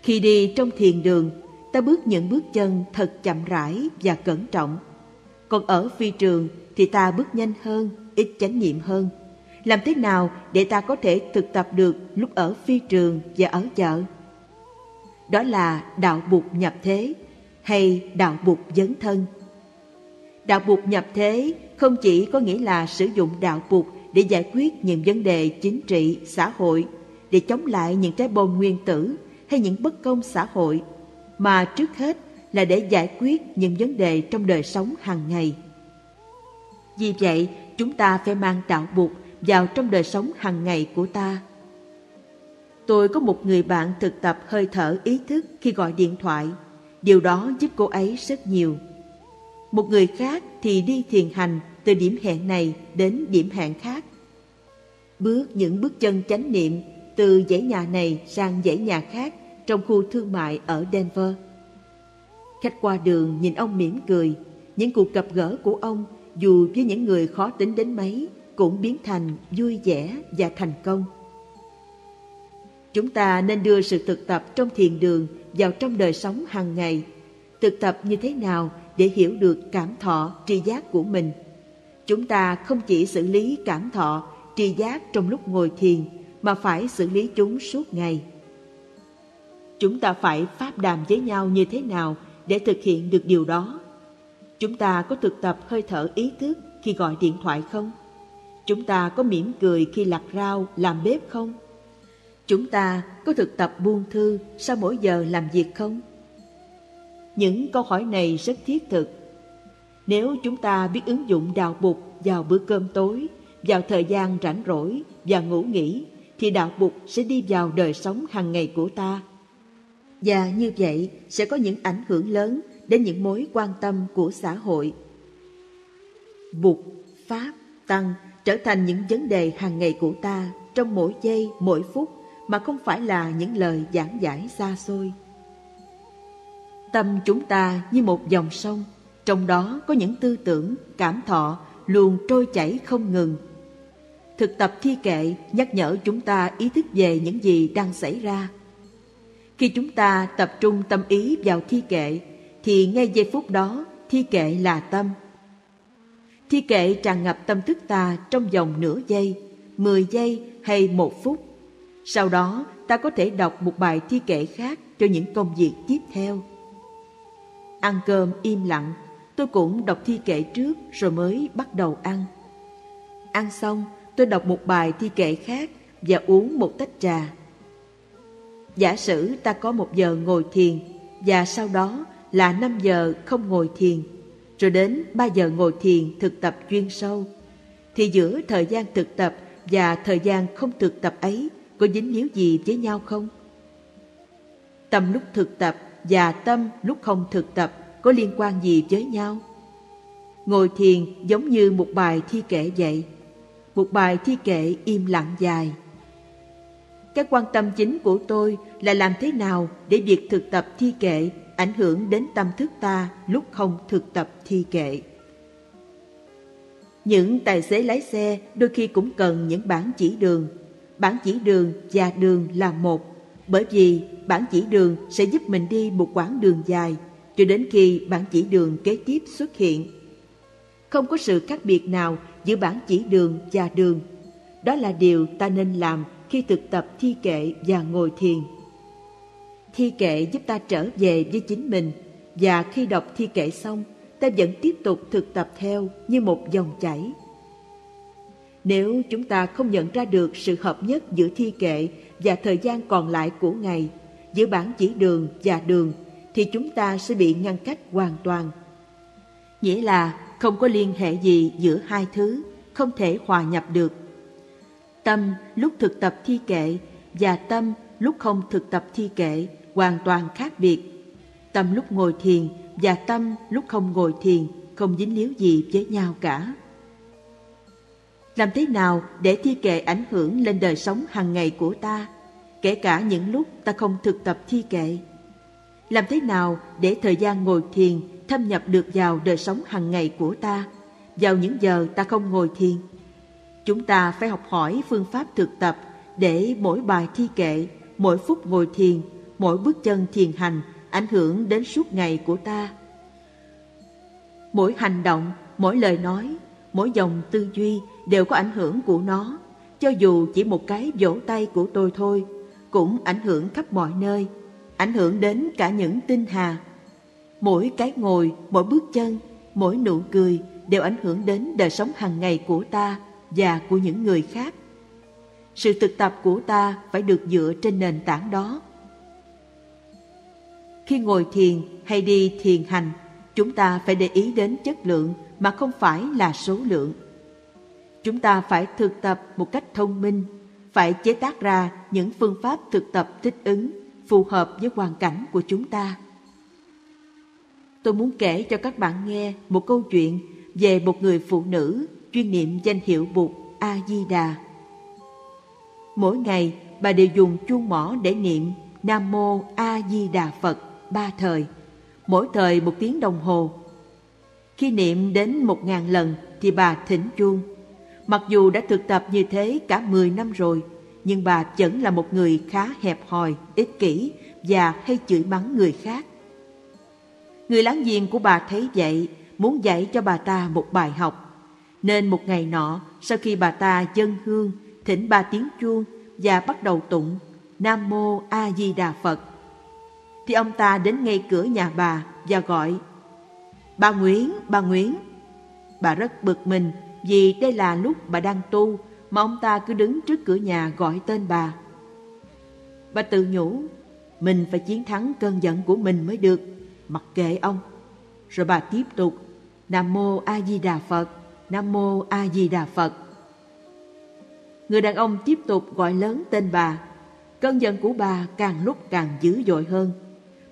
Khi đi trong thiền đường, ta bước những bước chân thật chậm rãi và cẩn trọng. Còn ở phi trường thì ta bước nhanh hơn, ít chánh niệm hơn. Làm thế nào để ta có thể thực tập được lúc ở phi trường và ở chợ? Đó là đạo bục nhập thế hay đạo bục dấn thân. Đạo bục nhập thế không chỉ có nghĩa là sử dụng đạo bục để giải quyết những vấn đề chính trị, xã hội, để chống lại những trái bom nguyên tử hay những bất công xã hội, mà trước hết là để giải quyết những vấn đề trong đời sống hàng ngày. Vì vậy, chúng ta phải mang đạo bục vào trong đời sống hàng ngày của ta. Tôi có một người bạn thực tập hơi thở ý thức khi gọi điện thoại. Điều đó giúp cô ấy rất nhiều. Một người khác thì đi thiền hành từ điểm hẹn này đến điểm hẹn khác. Bước những bước chân chánh niệm từ dãy nhà này sang dãy nhà khác trong khu thương mại ở Denver. Khách qua đường nhìn ông mỉm cười, những cuộc gặp gỡ của ông dù với những người khó tính đến mấy cũng biến thành vui vẻ và thành công. Chúng ta nên đưa sự thực tập trong thiền đường vào trong đời sống hàng ngày. Thực tập như thế nào để hiểu được cảm thọ, tri giác của mình. Chúng ta không chỉ xử lý cảm thọ, tri giác trong lúc ngồi thiền, mà phải xử lý chúng suốt ngày. Chúng ta phải pháp đàm với nhau như thế nào để thực hiện được điều đó? Chúng ta có thực tập hơi thở ý thức khi gọi điện thoại không? Chúng ta có mỉm cười khi lặt rau, làm bếp không? Chúng ta có thực tập buông thư sau mỗi giờ làm việc không? Những câu hỏi này rất thiết thực. Nếu chúng ta biết ứng dụng đạo bục vào bữa cơm tối, vào thời gian rảnh rỗi và ngủ nghỉ, thì đạo bục sẽ đi vào đời sống hàng ngày của ta. Và như vậy sẽ có những ảnh hưởng lớn đến những mối quan tâm của xã hội. Bục, Pháp, Tăng trở thành những vấn đề hàng ngày của ta trong mỗi giây, mỗi phút mà không phải là những lời giảng giải xa xôi. Tâm chúng ta như một dòng sông, trong đó có những tư tưởng, cảm thọ luôn trôi chảy không ngừng. Thực tập thi kệ nhắc nhở chúng ta ý thức về những gì đang xảy ra. Khi chúng ta tập trung tâm ý vào thi kệ, thì ngay giây phút đó thi kệ là tâm. Thi kệ tràn ngập tâm thức ta trong vòng nửa giây, mười giây hay một phút. Sau đó ta có thể đọc một bài thi kệ khác cho những công việc tiếp theo. Ăn cơm im lặng, tôi cũng đọc thi kệ trước rồi mới bắt đầu ăn. Ăn xong, tôi đọc một bài thi kệ khác và uống một tách trà. Giả sử ta có một giờ ngồi thiền và sau đó là 5 giờ không ngồi thiền, rồi đến 3 giờ ngồi thiền thực tập chuyên sâu, thì giữa thời gian thực tập và thời gian không thực tập ấy có dính líu gì với nhau không? Tầm lúc thực tập và tâm lúc không thực tập có liên quan gì với nhau? Ngồi thiền giống như một bài thi kệ vậy, một bài thi kệ im lặng dài. Cái quan tâm chính của tôi là làm thế nào để việc thực tập thi kệ ảnh hưởng đến tâm thức ta lúc không thực tập thi kệ. Những tài xế lái xe đôi khi cũng cần những bản chỉ đường. Bản chỉ đường và đường là một, bởi vì bản chỉ đường sẽ giúp mình đi một quãng đường dài cho đến khi bản chỉ đường kế tiếp xuất hiện. Không có sự khác biệt nào giữa bản chỉ đường và đường. Đó là điều ta nên làm khi thực tập thi kệ và ngồi thiền. Thi kệ giúp ta trở về với chính mình và khi đọc thi kệ xong, ta vẫn tiếp tục thực tập theo như một dòng chảy. Nếu chúng ta không nhận ra được sự hợp nhất giữa thi kệ và thời gian còn lại của ngày, giữa bản chỉ đường và đường, thì chúng ta sẽ bị ngăn cách hoàn toàn. Nghĩa là không có liên hệ gì giữa hai thứ, không thể hòa nhập được. Tâm lúc thực tập thi kệ và tâm lúc không thực tập thi kệ hoàn toàn khác biệt. Tâm lúc ngồi thiền và tâm lúc không ngồi thiền không dính líu gì với nhau cả. Làm thế nào để thi kệ ảnh hưởng lên đời sống hàng ngày của ta, kể cả những lúc ta không thực tập thi kệ? Làm thế nào để thời gian ngồi thiền thâm nhập được vào đời sống hàng ngày của ta, vào những giờ ta không ngồi thiền? Chúng ta phải học hỏi phương pháp thực tập để mỗi bài thi kệ, mỗi phút ngồi thiền, mỗi bước chân thiền hành ảnh hưởng đến suốt ngày của ta. Mỗi hành động, mỗi lời nói, mỗi dòng tư duy đều có ảnh hưởng của nó, cho dù chỉ một cái vỗ tay của tôi thôi, cũng ảnh hưởng khắp mọi nơi, ảnh hưởng đến cả những tinh hà. Mỗi cái ngồi, mỗi bước chân, mỗi nụ cười đều ảnh hưởng đến đời sống hàng ngày của ta và của những người khác. Sự thực tập của ta phải được dựa trên nền tảng đó. Khi ngồi thiền hay đi thiền hành, chúng ta phải để ý đến chất lượng mà không phải là số lượng. Chúng ta phải thực tập một cách thông minh, phải chế tác ra những phương pháp thực tập thích ứng, phù hợp với hoàn cảnh của chúng ta. Tôi muốn kể cho các bạn nghe một câu chuyện về một người phụ nữ chuyên niệm danh hiệu Bụt A-di-đà. Mỗi ngày, bà đều dùng chuông mỏ để niệm Nam Mô A-di-đà Phật ba thời, mỗi thời một tiếng đồng hồ. Khi niệm đến một ngàn lần thì bà thỉnh chuông. Mặc dù đã thực tập như thế cả mười năm rồi, nhưng bà vẫn là một người khá hẹp hòi, ích kỷ và hay chửi mắng người khác. Người láng giềng của bà thấy vậy, muốn dạy cho bà ta một bài học. Nên một ngày nọ, sau khi bà ta dân hương, thỉnh ba tiếng chuông và bắt đầu tụng Nam Mô A Di Đà Phật, thì ông ta đến ngay cửa nhà bà và gọi Bà Nguyễn, bà Nguyễn. Bà rất bực mình vì đây là lúc bà đang tu mà ông ta cứ đứng trước cửa nhà gọi tên bà. Bà tự nhủ, mình phải chiến thắng cơn giận của mình mới được, mặc kệ ông. Rồi bà tiếp tục, Nam Mô A Di Đà Phật, Nam Mô A Di Đà Phật. Người đàn ông tiếp tục gọi lớn tên bà. Cơn giận của bà càng lúc càng dữ dội hơn.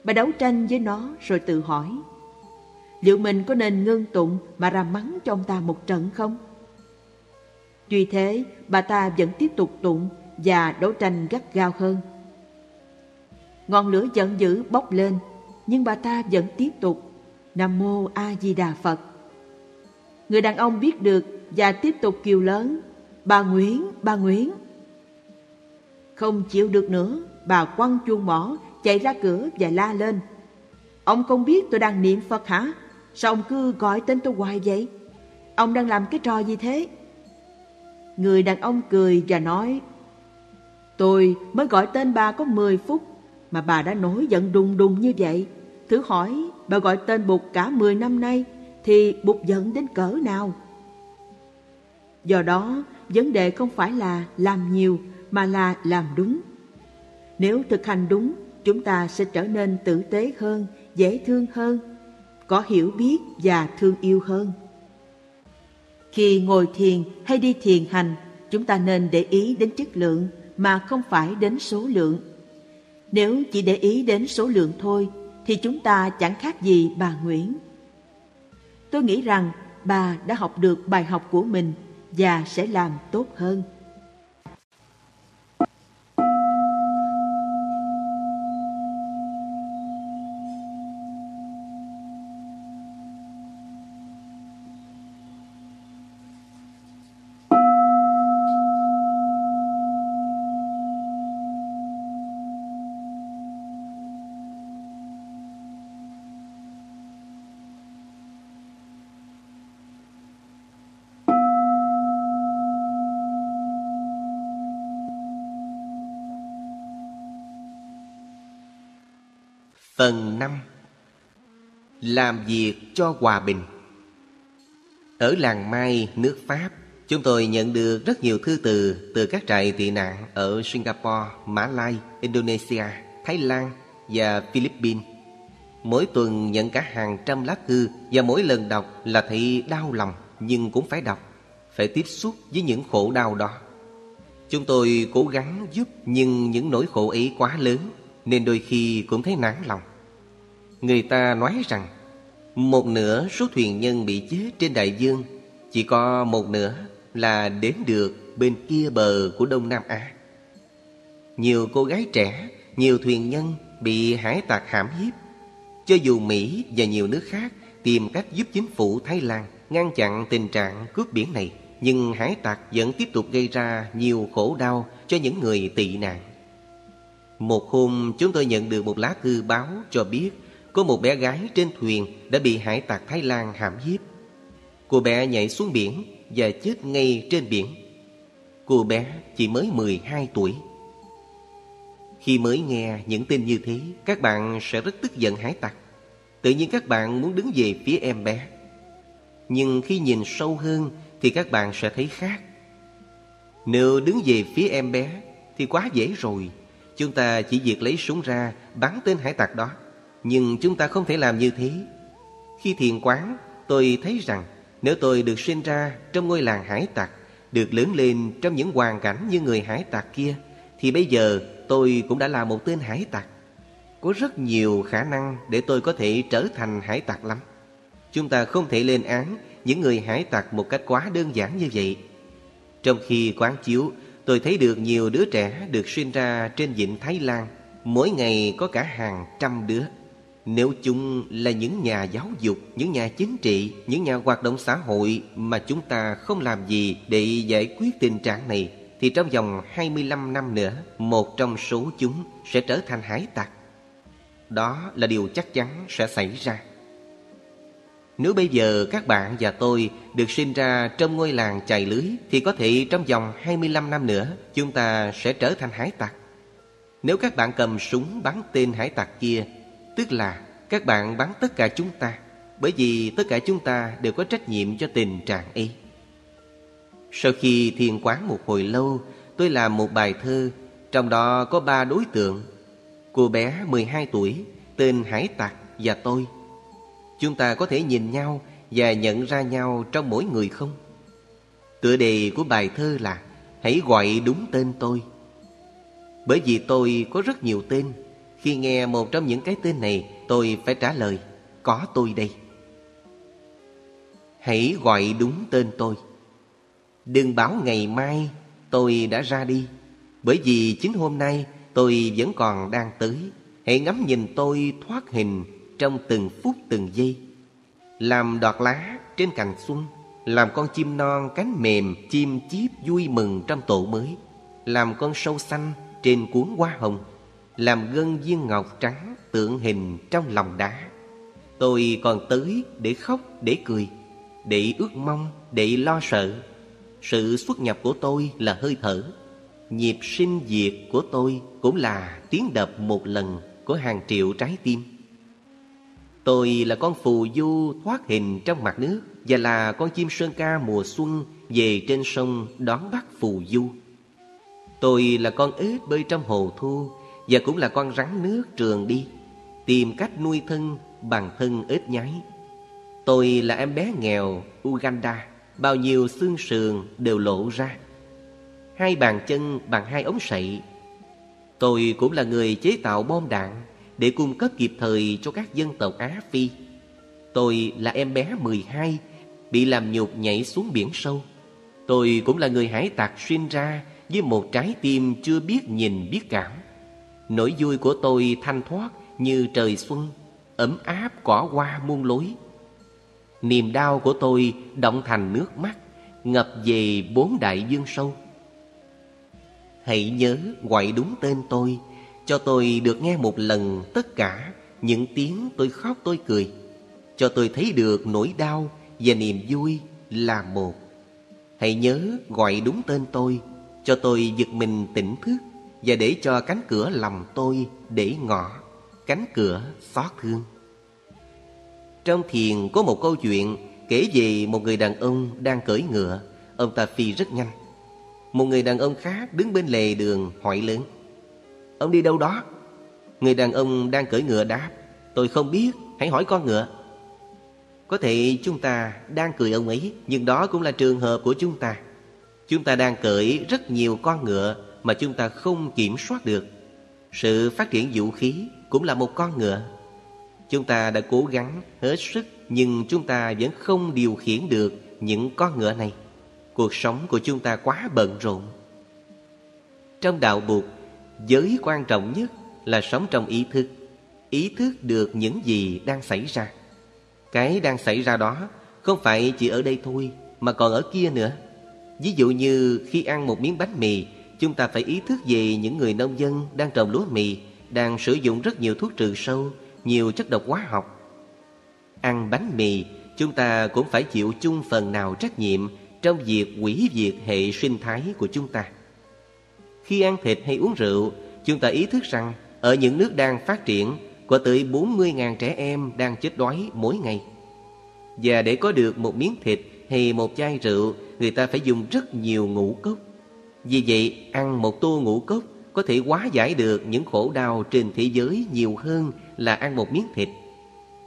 Bà đấu tranh với nó rồi tự hỏi Liệu mình có nên ngưng tụng mà ra mắng cho ông ta một trận không? Tuy thế, bà ta vẫn tiếp tục tụng và đấu tranh gắt gao hơn. Ngọn lửa giận dữ bốc lên, nhưng bà ta vẫn tiếp tục Nam Mô A Di Đà Phật. Người đàn ông biết được và tiếp tục kêu lớn Bà Nguyễn, bà Nguyễn. Không chịu được nữa, bà quăng chuông mỏ chạy ra cửa và la lên. Ông không biết tôi đang niệm Phật hả? Sao ông cứ gọi tên tôi hoài vậy? Ông đang làm cái trò gì thế? Người đàn ông cười và nói Tôi mới gọi tên bà có 10 phút Mà bà đã nổi giận đùng đùng như vậy Thử hỏi bà gọi tên Bụt cả 10 năm nay Thì Bụt giận đến cỡ nào? Do đó vấn đề không phải là làm nhiều Mà là làm đúng Nếu thực hành đúng Chúng ta sẽ trở nên tử tế hơn, dễ thương hơn có hiểu biết và thương yêu hơn khi ngồi thiền hay đi thiền hành, chúng ta nên để ý đến chất lượng mà không phải đến số lượng. Nếu chỉ để ý đến số lượng thôi, thì chúng ta chẳng khác gì bà Nguyễn. Tôi nghĩ rằng bà đã học được bài học của mình và sẽ làm tốt hơn. Phần 5 Làm việc cho hòa bình Ở làng Mai, nước Pháp Chúng tôi nhận được rất nhiều thư từ từ các trại tị nạn ở Singapore, Mã Lai, Indonesia, Thái Lan và Philippines. Mỗi tuần nhận cả hàng trăm lá thư và mỗi lần đọc là thấy đau lòng nhưng cũng phải đọc, phải tiếp xúc với những khổ đau đó. Chúng tôi cố gắng giúp nhưng những nỗi khổ ấy quá lớn nên đôi khi cũng thấy nản lòng. Người ta nói rằng một nửa số thuyền nhân bị chết trên đại dương, chỉ có một nửa là đến được bên kia bờ của Đông Nam Á. Nhiều cô gái trẻ, nhiều thuyền nhân bị hải tặc hãm hiếp. Cho dù Mỹ và nhiều nước khác tìm cách giúp chính phủ Thái Lan ngăn chặn tình trạng cướp biển này, nhưng hải tặc vẫn tiếp tục gây ra nhiều khổ đau cho những người tị nạn. Một hôm chúng tôi nhận được một lá thư báo cho biết có một bé gái trên thuyền đã bị hải tặc Thái Lan hãm hiếp. Cô bé nhảy xuống biển và chết ngay trên biển. Cô bé chỉ mới 12 tuổi. Khi mới nghe những tin như thế, các bạn sẽ rất tức giận hải tặc. Tự nhiên các bạn muốn đứng về phía em bé. Nhưng khi nhìn sâu hơn thì các bạn sẽ thấy khác. Nếu đứng về phía em bé thì quá dễ rồi. Chúng ta chỉ việc lấy súng ra bắn tên hải tặc đó. Nhưng chúng ta không thể làm như thế. Khi thiền quán, tôi thấy rằng nếu tôi được sinh ra trong ngôi làng hải tặc, được lớn lên trong những hoàn cảnh như người hải tặc kia, thì bây giờ tôi cũng đã là một tên hải tặc. Có rất nhiều khả năng để tôi có thể trở thành hải tặc lắm. Chúng ta không thể lên án những người hải tặc một cách quá đơn giản như vậy. Trong khi quán chiếu, tôi thấy được nhiều đứa trẻ được sinh ra trên vịnh Thái Lan. Mỗi ngày có cả hàng trăm đứa. Nếu chúng là những nhà giáo dục, những nhà chính trị, những nhà hoạt động xã hội mà chúng ta không làm gì để giải quyết tình trạng này, thì trong vòng 25 năm nữa, một trong số chúng sẽ trở thành hải tặc. Đó là điều chắc chắn sẽ xảy ra. Nếu bây giờ các bạn và tôi được sinh ra trong ngôi làng chài lưới, thì có thể trong vòng 25 năm nữa, chúng ta sẽ trở thành hải tặc. Nếu các bạn cầm súng bắn tên hải tặc kia, Tức là các bạn bắn tất cả chúng ta, Bởi vì tất cả chúng ta đều có trách nhiệm cho tình trạng ấy. Sau khi thiền quán một hồi lâu, Tôi làm một bài thơ, Trong đó có ba đối tượng. Cô bé 12 tuổi, Tên Hải Tặc và tôi. Chúng ta có thể nhìn nhau Và nhận ra nhau trong mỗi người không? Tựa đề của bài thơ là Hãy gọi đúng tên tôi. Bởi vì tôi có rất nhiều tên, khi nghe một trong những cái tên này, Tôi phải trả lời, Có tôi đây. Hãy gọi đúng tên tôi. Đừng báo ngày mai tôi đã ra đi, Bởi vì chính hôm nay tôi vẫn còn đang tới. Hãy ngắm nhìn tôi thoát hình trong từng phút từng giây Làm đọt lá trên cành xuân Làm con chim non cánh mềm chim chiếp vui mừng trong tổ mới Làm con sâu xanh trên cuốn hoa hồng làm gân viên ngọc trắng tượng hình trong lòng đá. Tôi còn tới để khóc, để cười, để ước mong, để lo sợ. Sự xuất nhập của tôi là hơi thở. Nhịp sinh diệt của tôi cũng là tiếng đập một lần của hàng triệu trái tim. Tôi là con phù du thoát hình trong mặt nước và là con chim sơn ca mùa xuân về trên sông đón bắt phù du. Tôi là con ếch bơi trong hồ thu và cũng là con rắn nước trường đi, Tìm cách nuôi thân bằng thân ếch nhái. Tôi là em bé nghèo Uganda, Bao nhiêu xương sườn đều lộ ra. Hai bàn chân bằng hai ống sậy. Tôi cũng là người chế tạo bom đạn. Để cung cấp kịp thời cho các dân tộc Á Phi. Tôi là em bé 12 Bị làm nhục nhảy xuống biển sâu. Tôi cũng là người hải tặc xuyên ra Với một trái tim chưa biết nhìn biết cảm. Nỗi vui của tôi thanh thoát như trời xuân, Ấm áp cỏ hoa muôn lối. Niềm đau của tôi động thành nước mắt, Ngập về bốn đại dương sâu. Hãy nhớ gọi đúng tên tôi cho tôi được nghe một lần tất cả Những tiếng tôi khóc tôi cười, Cho tôi thấy được nỗi đau và niềm vui là một Hãy nhớ gọi đúng tên tôi, Cho tôi giật mình tỉnh thức và để cho cánh cửa lòng tôi để ngỏ cánh cửa xót thương. Trong thiền có một câu chuyện kể về một người đàn ông đang cưỡi ngựa. Ông ta phi rất nhanh. Một người đàn ông khác đứng bên lề đường hỏi lớn. Ông đi đâu đó? Người đàn ông đang cưỡi ngựa đáp. Tôi không biết, hãy hỏi con ngựa. Có thể chúng ta đang cười ông ấy, nhưng đó cũng là trường hợp của chúng ta. Chúng ta đang cưỡi rất nhiều con ngựa mà chúng ta không kiểm soát được. Sự phát triển vũ khí cũng là một con ngựa. Chúng ta đã cố gắng hết sức nhưng chúng ta vẫn không điều khiển được những con ngựa này. Cuộc sống của chúng ta quá bận rộn. Trong đạo buộc giới quan trọng nhất là sống trong ý thức. Ý thức được những gì đang xảy ra. Cái đang xảy ra đó không phải chỉ ở đây thôi mà còn ở kia nữa. Ví dụ như khi ăn một miếng bánh mì, chúng ta phải ý thức về những người nông dân đang trồng lúa mì, đang sử dụng rất nhiều thuốc trừ sâu, nhiều chất độc hóa học. Ăn bánh mì, chúng ta cũng phải chịu chung phần nào trách nhiệm trong việc hủy diệt hệ sinh thái của chúng ta. Khi ăn thịt hay uống rượu, chúng ta ý thức rằng ở những nước đang phát triển có tới 40.000 trẻ em đang chết đói mỗi ngày. Và để có được một miếng thịt hay một chai rượu, người ta phải dùng rất nhiều ngũ cốc. Vì vậy, ăn một tô ngũ cốc có thể hóa giải được những khổ đau trên thế giới nhiều hơn là ăn một miếng thịt.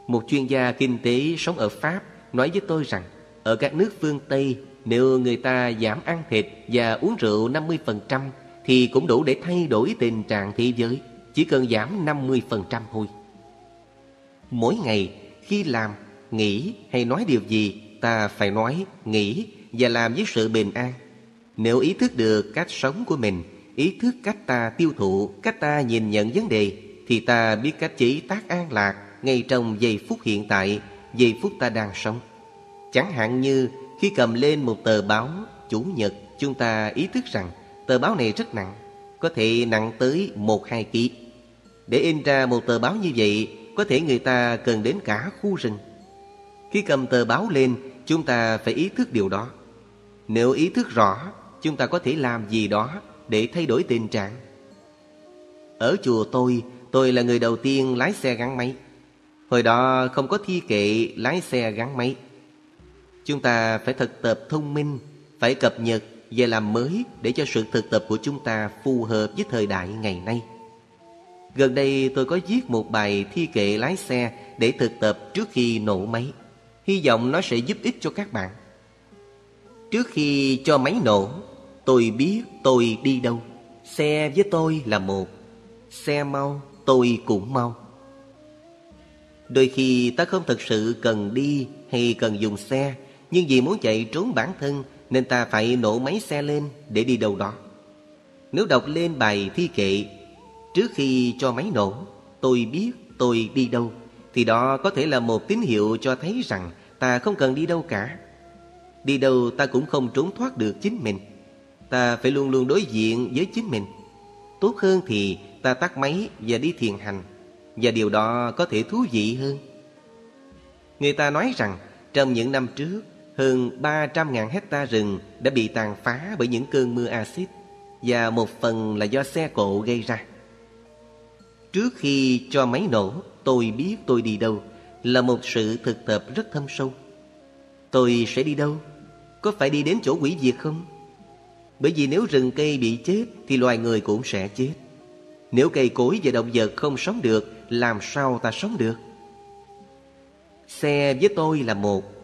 Một chuyên gia kinh tế sống ở Pháp nói với tôi rằng ở các nước phương Tây nếu người ta giảm ăn thịt và uống rượu 50% thì cũng đủ để thay đổi tình trạng thế giới. Chỉ cần giảm 50% thôi. Mỗi ngày khi làm, nghĩ hay nói điều gì ta phải nói, nghĩ và làm với sự bình an. Nếu ý thức được cách sống của mình, ý thức cách ta tiêu thụ, cách ta nhìn nhận vấn đề, thì ta biết cách chỉ tác an lạc ngay trong giây phút hiện tại, giây phút ta đang sống. Chẳng hạn như khi cầm lên một tờ báo Chủ nhật, chúng ta ý thức rằng tờ báo này rất nặng, có thể nặng tới một hai ký. Để in ra một tờ báo như vậy, có thể người ta cần đến cả khu rừng. Khi cầm tờ báo lên, chúng ta phải ý thức điều đó. Nếu ý thức rõ, chúng ta có thể làm gì đó để thay đổi tình trạng. Ở chùa tôi, tôi là người đầu tiên lái xe gắn máy. Hồi đó không có thi kệ lái xe gắn máy. Chúng ta phải thực tập thông minh, phải cập nhật và làm mới để cho sự thực tập của chúng ta phù hợp với thời đại ngày nay. Gần đây tôi có viết một bài thi kệ lái xe để thực tập trước khi nổ máy. Hy vọng nó sẽ giúp ích cho các bạn. Trước khi cho máy nổ, tôi biết tôi đi đâu. Xe với tôi là một. Xe mau, tôi cũng mau. Đôi khi ta không thực sự cần đi hay cần dùng xe, nhưng vì muốn chạy trốn bản thân nên ta phải nổ máy xe lên để đi đâu đó. Nếu đọc lên bài thi kệ, Trước khi cho máy nổ, Tôi biết tôi đi đâu, Thì đó có thể là một tín hiệu cho thấy rằng Ta không cần đi đâu cả. Đi đâu ta cũng không trốn thoát được chính mình. Ta phải luôn luôn đối diện với chính mình. Tốt hơn thì ta tắt máy và đi thiền hành, Và điều đó có thể thú vị hơn. Người ta nói rằng, Trong những năm trước hơn 300.000 hecta rừng đã bị tàn phá bởi những cơn mưa axit, Và một phần là do xe cộ gây ra. Trước khi cho máy nổ, Tôi biết tôi đi đâu Là một sự thực tập rất thâm sâu. Tôi sẽ đi đâu? Có phải đi đến chỗ quỷ diệt không? Bởi vì nếu rừng cây bị chết Thì loài người cũng sẽ chết. Nếu cây cối và động vật không sống được, Làm sao ta sống được? Xe với tôi là một.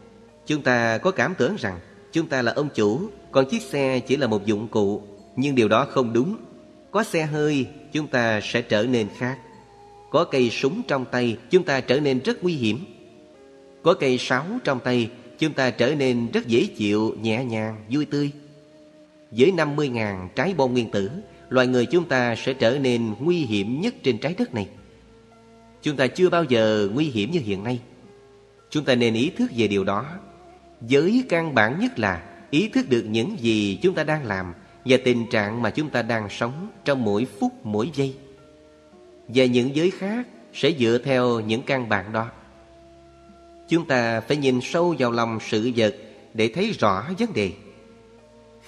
Chúng ta có cảm tưởng rằng Chúng ta là ông chủ Còn chiếc xe chỉ là một dụng cụ Nhưng điều đó không đúng Có xe hơi chúng ta sẽ trở nên khác. Có cây súng trong tay, chúng ta trở nên rất nguy hiểm. Có cây sáo trong tay, chúng ta trở nên rất dễ chịu, nhẹ nhàng, vui tươi. Với 50.000 trái bom nguyên tử, loài người chúng ta sẽ trở nên nguy hiểm nhất trên trái đất này. Chúng ta chưa bao giờ nguy hiểm như hiện nay. Chúng ta nên ý thức về điều đó. Giới căn bản nhất là ý thức được những gì chúng ta đang làm và tình trạng mà chúng ta đang sống trong mỗi phút mỗi giây. Và những giới khác sẽ dựa theo những căn bản đó. Chúng ta phải nhìn sâu vào lòng sự vật để thấy rõ vấn đề.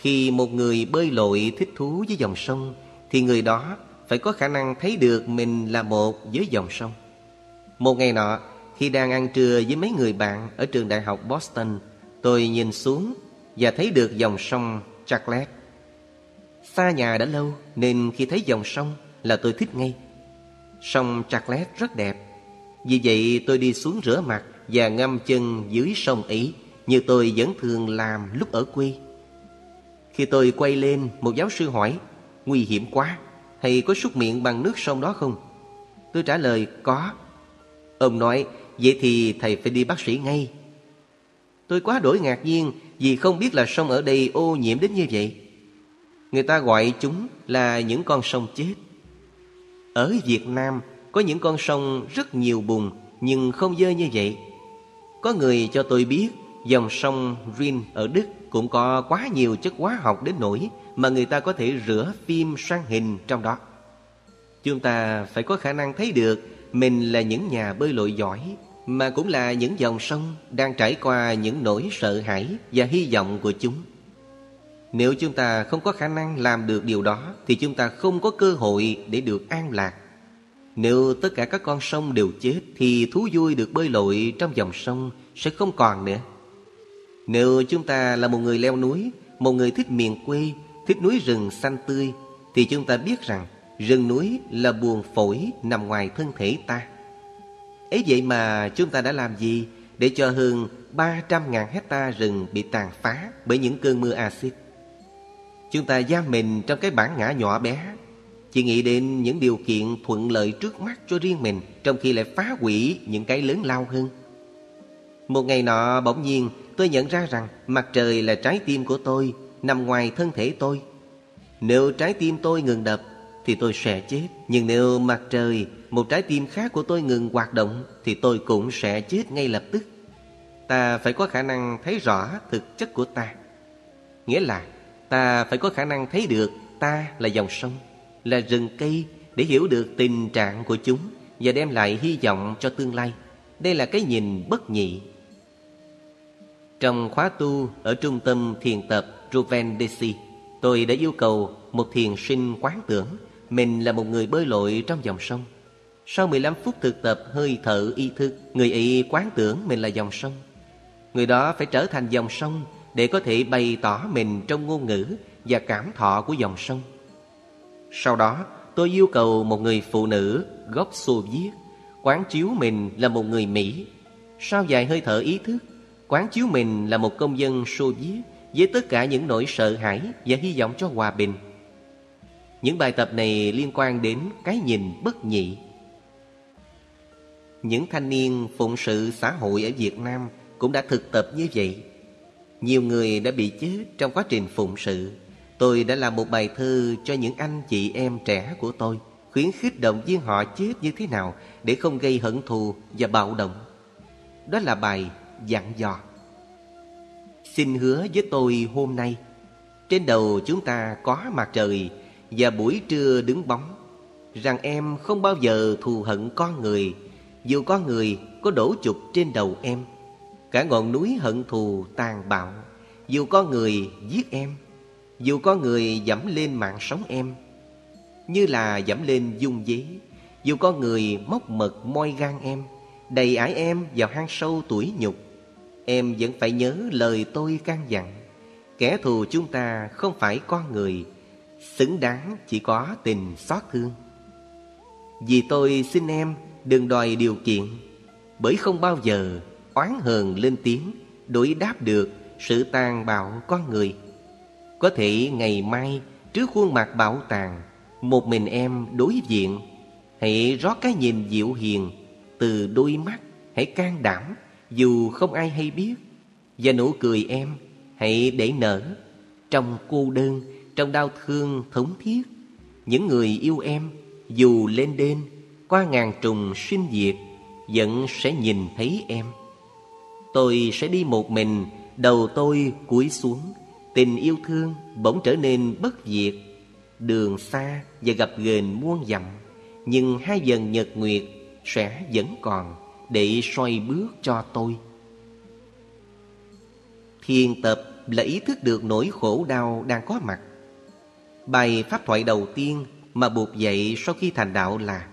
Khi một người bơi lội thích thú với dòng sông thì người đó phải có khả năng thấy được mình là một với dòng sông. Một ngày nọ, khi đang ăn trưa với mấy người bạn ở trường đại học Boston, tôi nhìn xuống và thấy được dòng sông Charlotte. Xa nhà đã lâu nên khi thấy dòng sông là tôi thích ngay. Sông Charlotte rất đẹp. Vì vậy tôi đi xuống rửa mặt và ngâm chân dưới sông ấy như tôi vẫn thường làm lúc ở quê. Khi tôi quay lên, một giáo sư hỏi, nguy hiểm quá, thầy có súc miệng bằng nước sông đó không? Tôi trả lời, có. Ông nói, vậy thì thầy phải đi bác sĩ ngay. Tôi quá đổi ngạc nhiên vì không biết là sông ở đây ô nhiễm đến như vậy. Người ta gọi chúng là những con sông chết. Ở Việt Nam có những con sông rất nhiều bùn nhưng không dơ như vậy. Có người cho tôi biết dòng sông Rin ở Đức cũng có quá nhiều chất hóa học đến nỗi mà người ta có thể rửa phim sang hình trong đó. Chúng ta phải có khả năng thấy được mình là những nhà bơi lội giỏi mà cũng là những dòng sông đang trải qua những nỗi sợ hãi và hy vọng của chúng. Nếu chúng ta không có khả năng làm được điều đó thì chúng ta không có cơ hội để được an lạc. Nếu tất cả các con sông đều chết thì thú vui được bơi lội trong dòng sông sẽ không còn nữa. Nếu chúng ta là một người leo núi, một người thích miền quê, thích núi rừng xanh tươi thì chúng ta biết rằng rừng núi là buồn phổi nằm ngoài thân thể ta. Ấy vậy mà chúng ta đã làm gì để cho hơn 300.000 hecta rừng bị tàn phá bởi những cơn mưa axit? Chúng ta giam mình trong cái bản ngã nhỏ bé, Chỉ nghĩ đến những điều kiện thuận lợi trước mắt cho riêng mình Trong khi lại phá hủy những cái lớn lao hơn Một ngày nọ, bỗng nhiên, tôi nhận ra rằng Mặt trời là trái tim của tôi, Nằm ngoài thân thể tôi Nếu trái tim tôi ngừng đập thì tôi sẽ chết Nhưng nếu mặt trời Một trái tim khác của tôi ngừng hoạt động Thì tôi cũng sẽ chết ngay lập tức Ta phải có khả năng thấy rõ thực chất của ta Nghĩa là Ta phải có khả năng thấy được ta là dòng sông, là rừng cây để hiểu được tình trạng của chúng và đem lại hy vọng cho tương lai. Đây là cái nhìn bất nhị. Trong khóa tu ở trung tâm thiền tập Ruvendesi, tôi đã yêu cầu một thiền sinh quán tưởng mình là một người bơi lội trong dòng sông. Sau 15 phút thực tập hơi thở ý thức, người ấy quán tưởng mình là dòng sông. Người đó phải trở thành dòng sông để có thể bày tỏ mình trong ngôn ngữ và cảm thọ của dòng sông. Sau đó, tôi yêu cầu một người phụ nữ gốc Xô Viết quán chiếu mình là một người Mỹ. Sau vài hơi thở ý thức, quán chiếu mình là một công dân Xô Viết với tất cả những nỗi sợ hãi và hy vọng cho hòa bình. Những bài tập này liên quan đến cái nhìn bất nhị. Những thanh niên phụng sự xã hội ở Việt Nam cũng đã thực tập như vậy. Nhiều người đã bị chết trong quá trình phụng sự Tôi đã làm một bài thơ cho những anh chị em trẻ của tôi, Khuyến khích động viên họ chết như thế nào Để không gây hận thù và bạo động Đó là bài dặn dò Xin hứa với tôi hôm nay, Trên đầu chúng ta có mặt trời và buổi trưa đứng bóng, Rằng em không bao giờ thù hận con người, Dù con người có đổ chụp trên đầu em. Cả ngọn núi hận thù tàn bạo, Dù có người giết em, Dù có người dẫm lên mạng sống em. Như là dẫm lên dung dế, Dù có người móc mật moi gan em, Đầy ải em vào hang sâu tuổi nhục. Em vẫn phải nhớ lời tôi can dặn, Kẻ thù chúng ta không phải con người Xứng đáng chỉ có tình xót thương. Vì tôi xin em đừng đòi điều kiện, Bởi không bao giờ oán hờn lên tiếng đối đáp được sự tàn bạo con người. Có thể ngày mai trước khuôn mặt bảo tàng, một mình em đối diện, hãy rót cái nhìn dịu hiền từ đôi mắt, hãy can đảm dù không ai hay biết. Và nụ cười em hãy để nở trong cô đơn trong đau thương thống thiết. Những người yêu em, dù lên đên, qua ngàn trùng sinh diệt, vẫn sẽ nhìn thấy em. Tôi sẽ đi một mình, Đầu tôi cúi xuống. Tình yêu thương bỗng trở nên bất diệt. Đường xa và gặp ghềnh muôn dặm, Nhưng hai dần nhật nguyệt sẽ vẫn còn Để soi bước cho tôi. Thiền tập là ý thức được nỗi khổ đau đang có mặt. Bài pháp thoại đầu tiên mà buộc dạy sau khi thành đạo là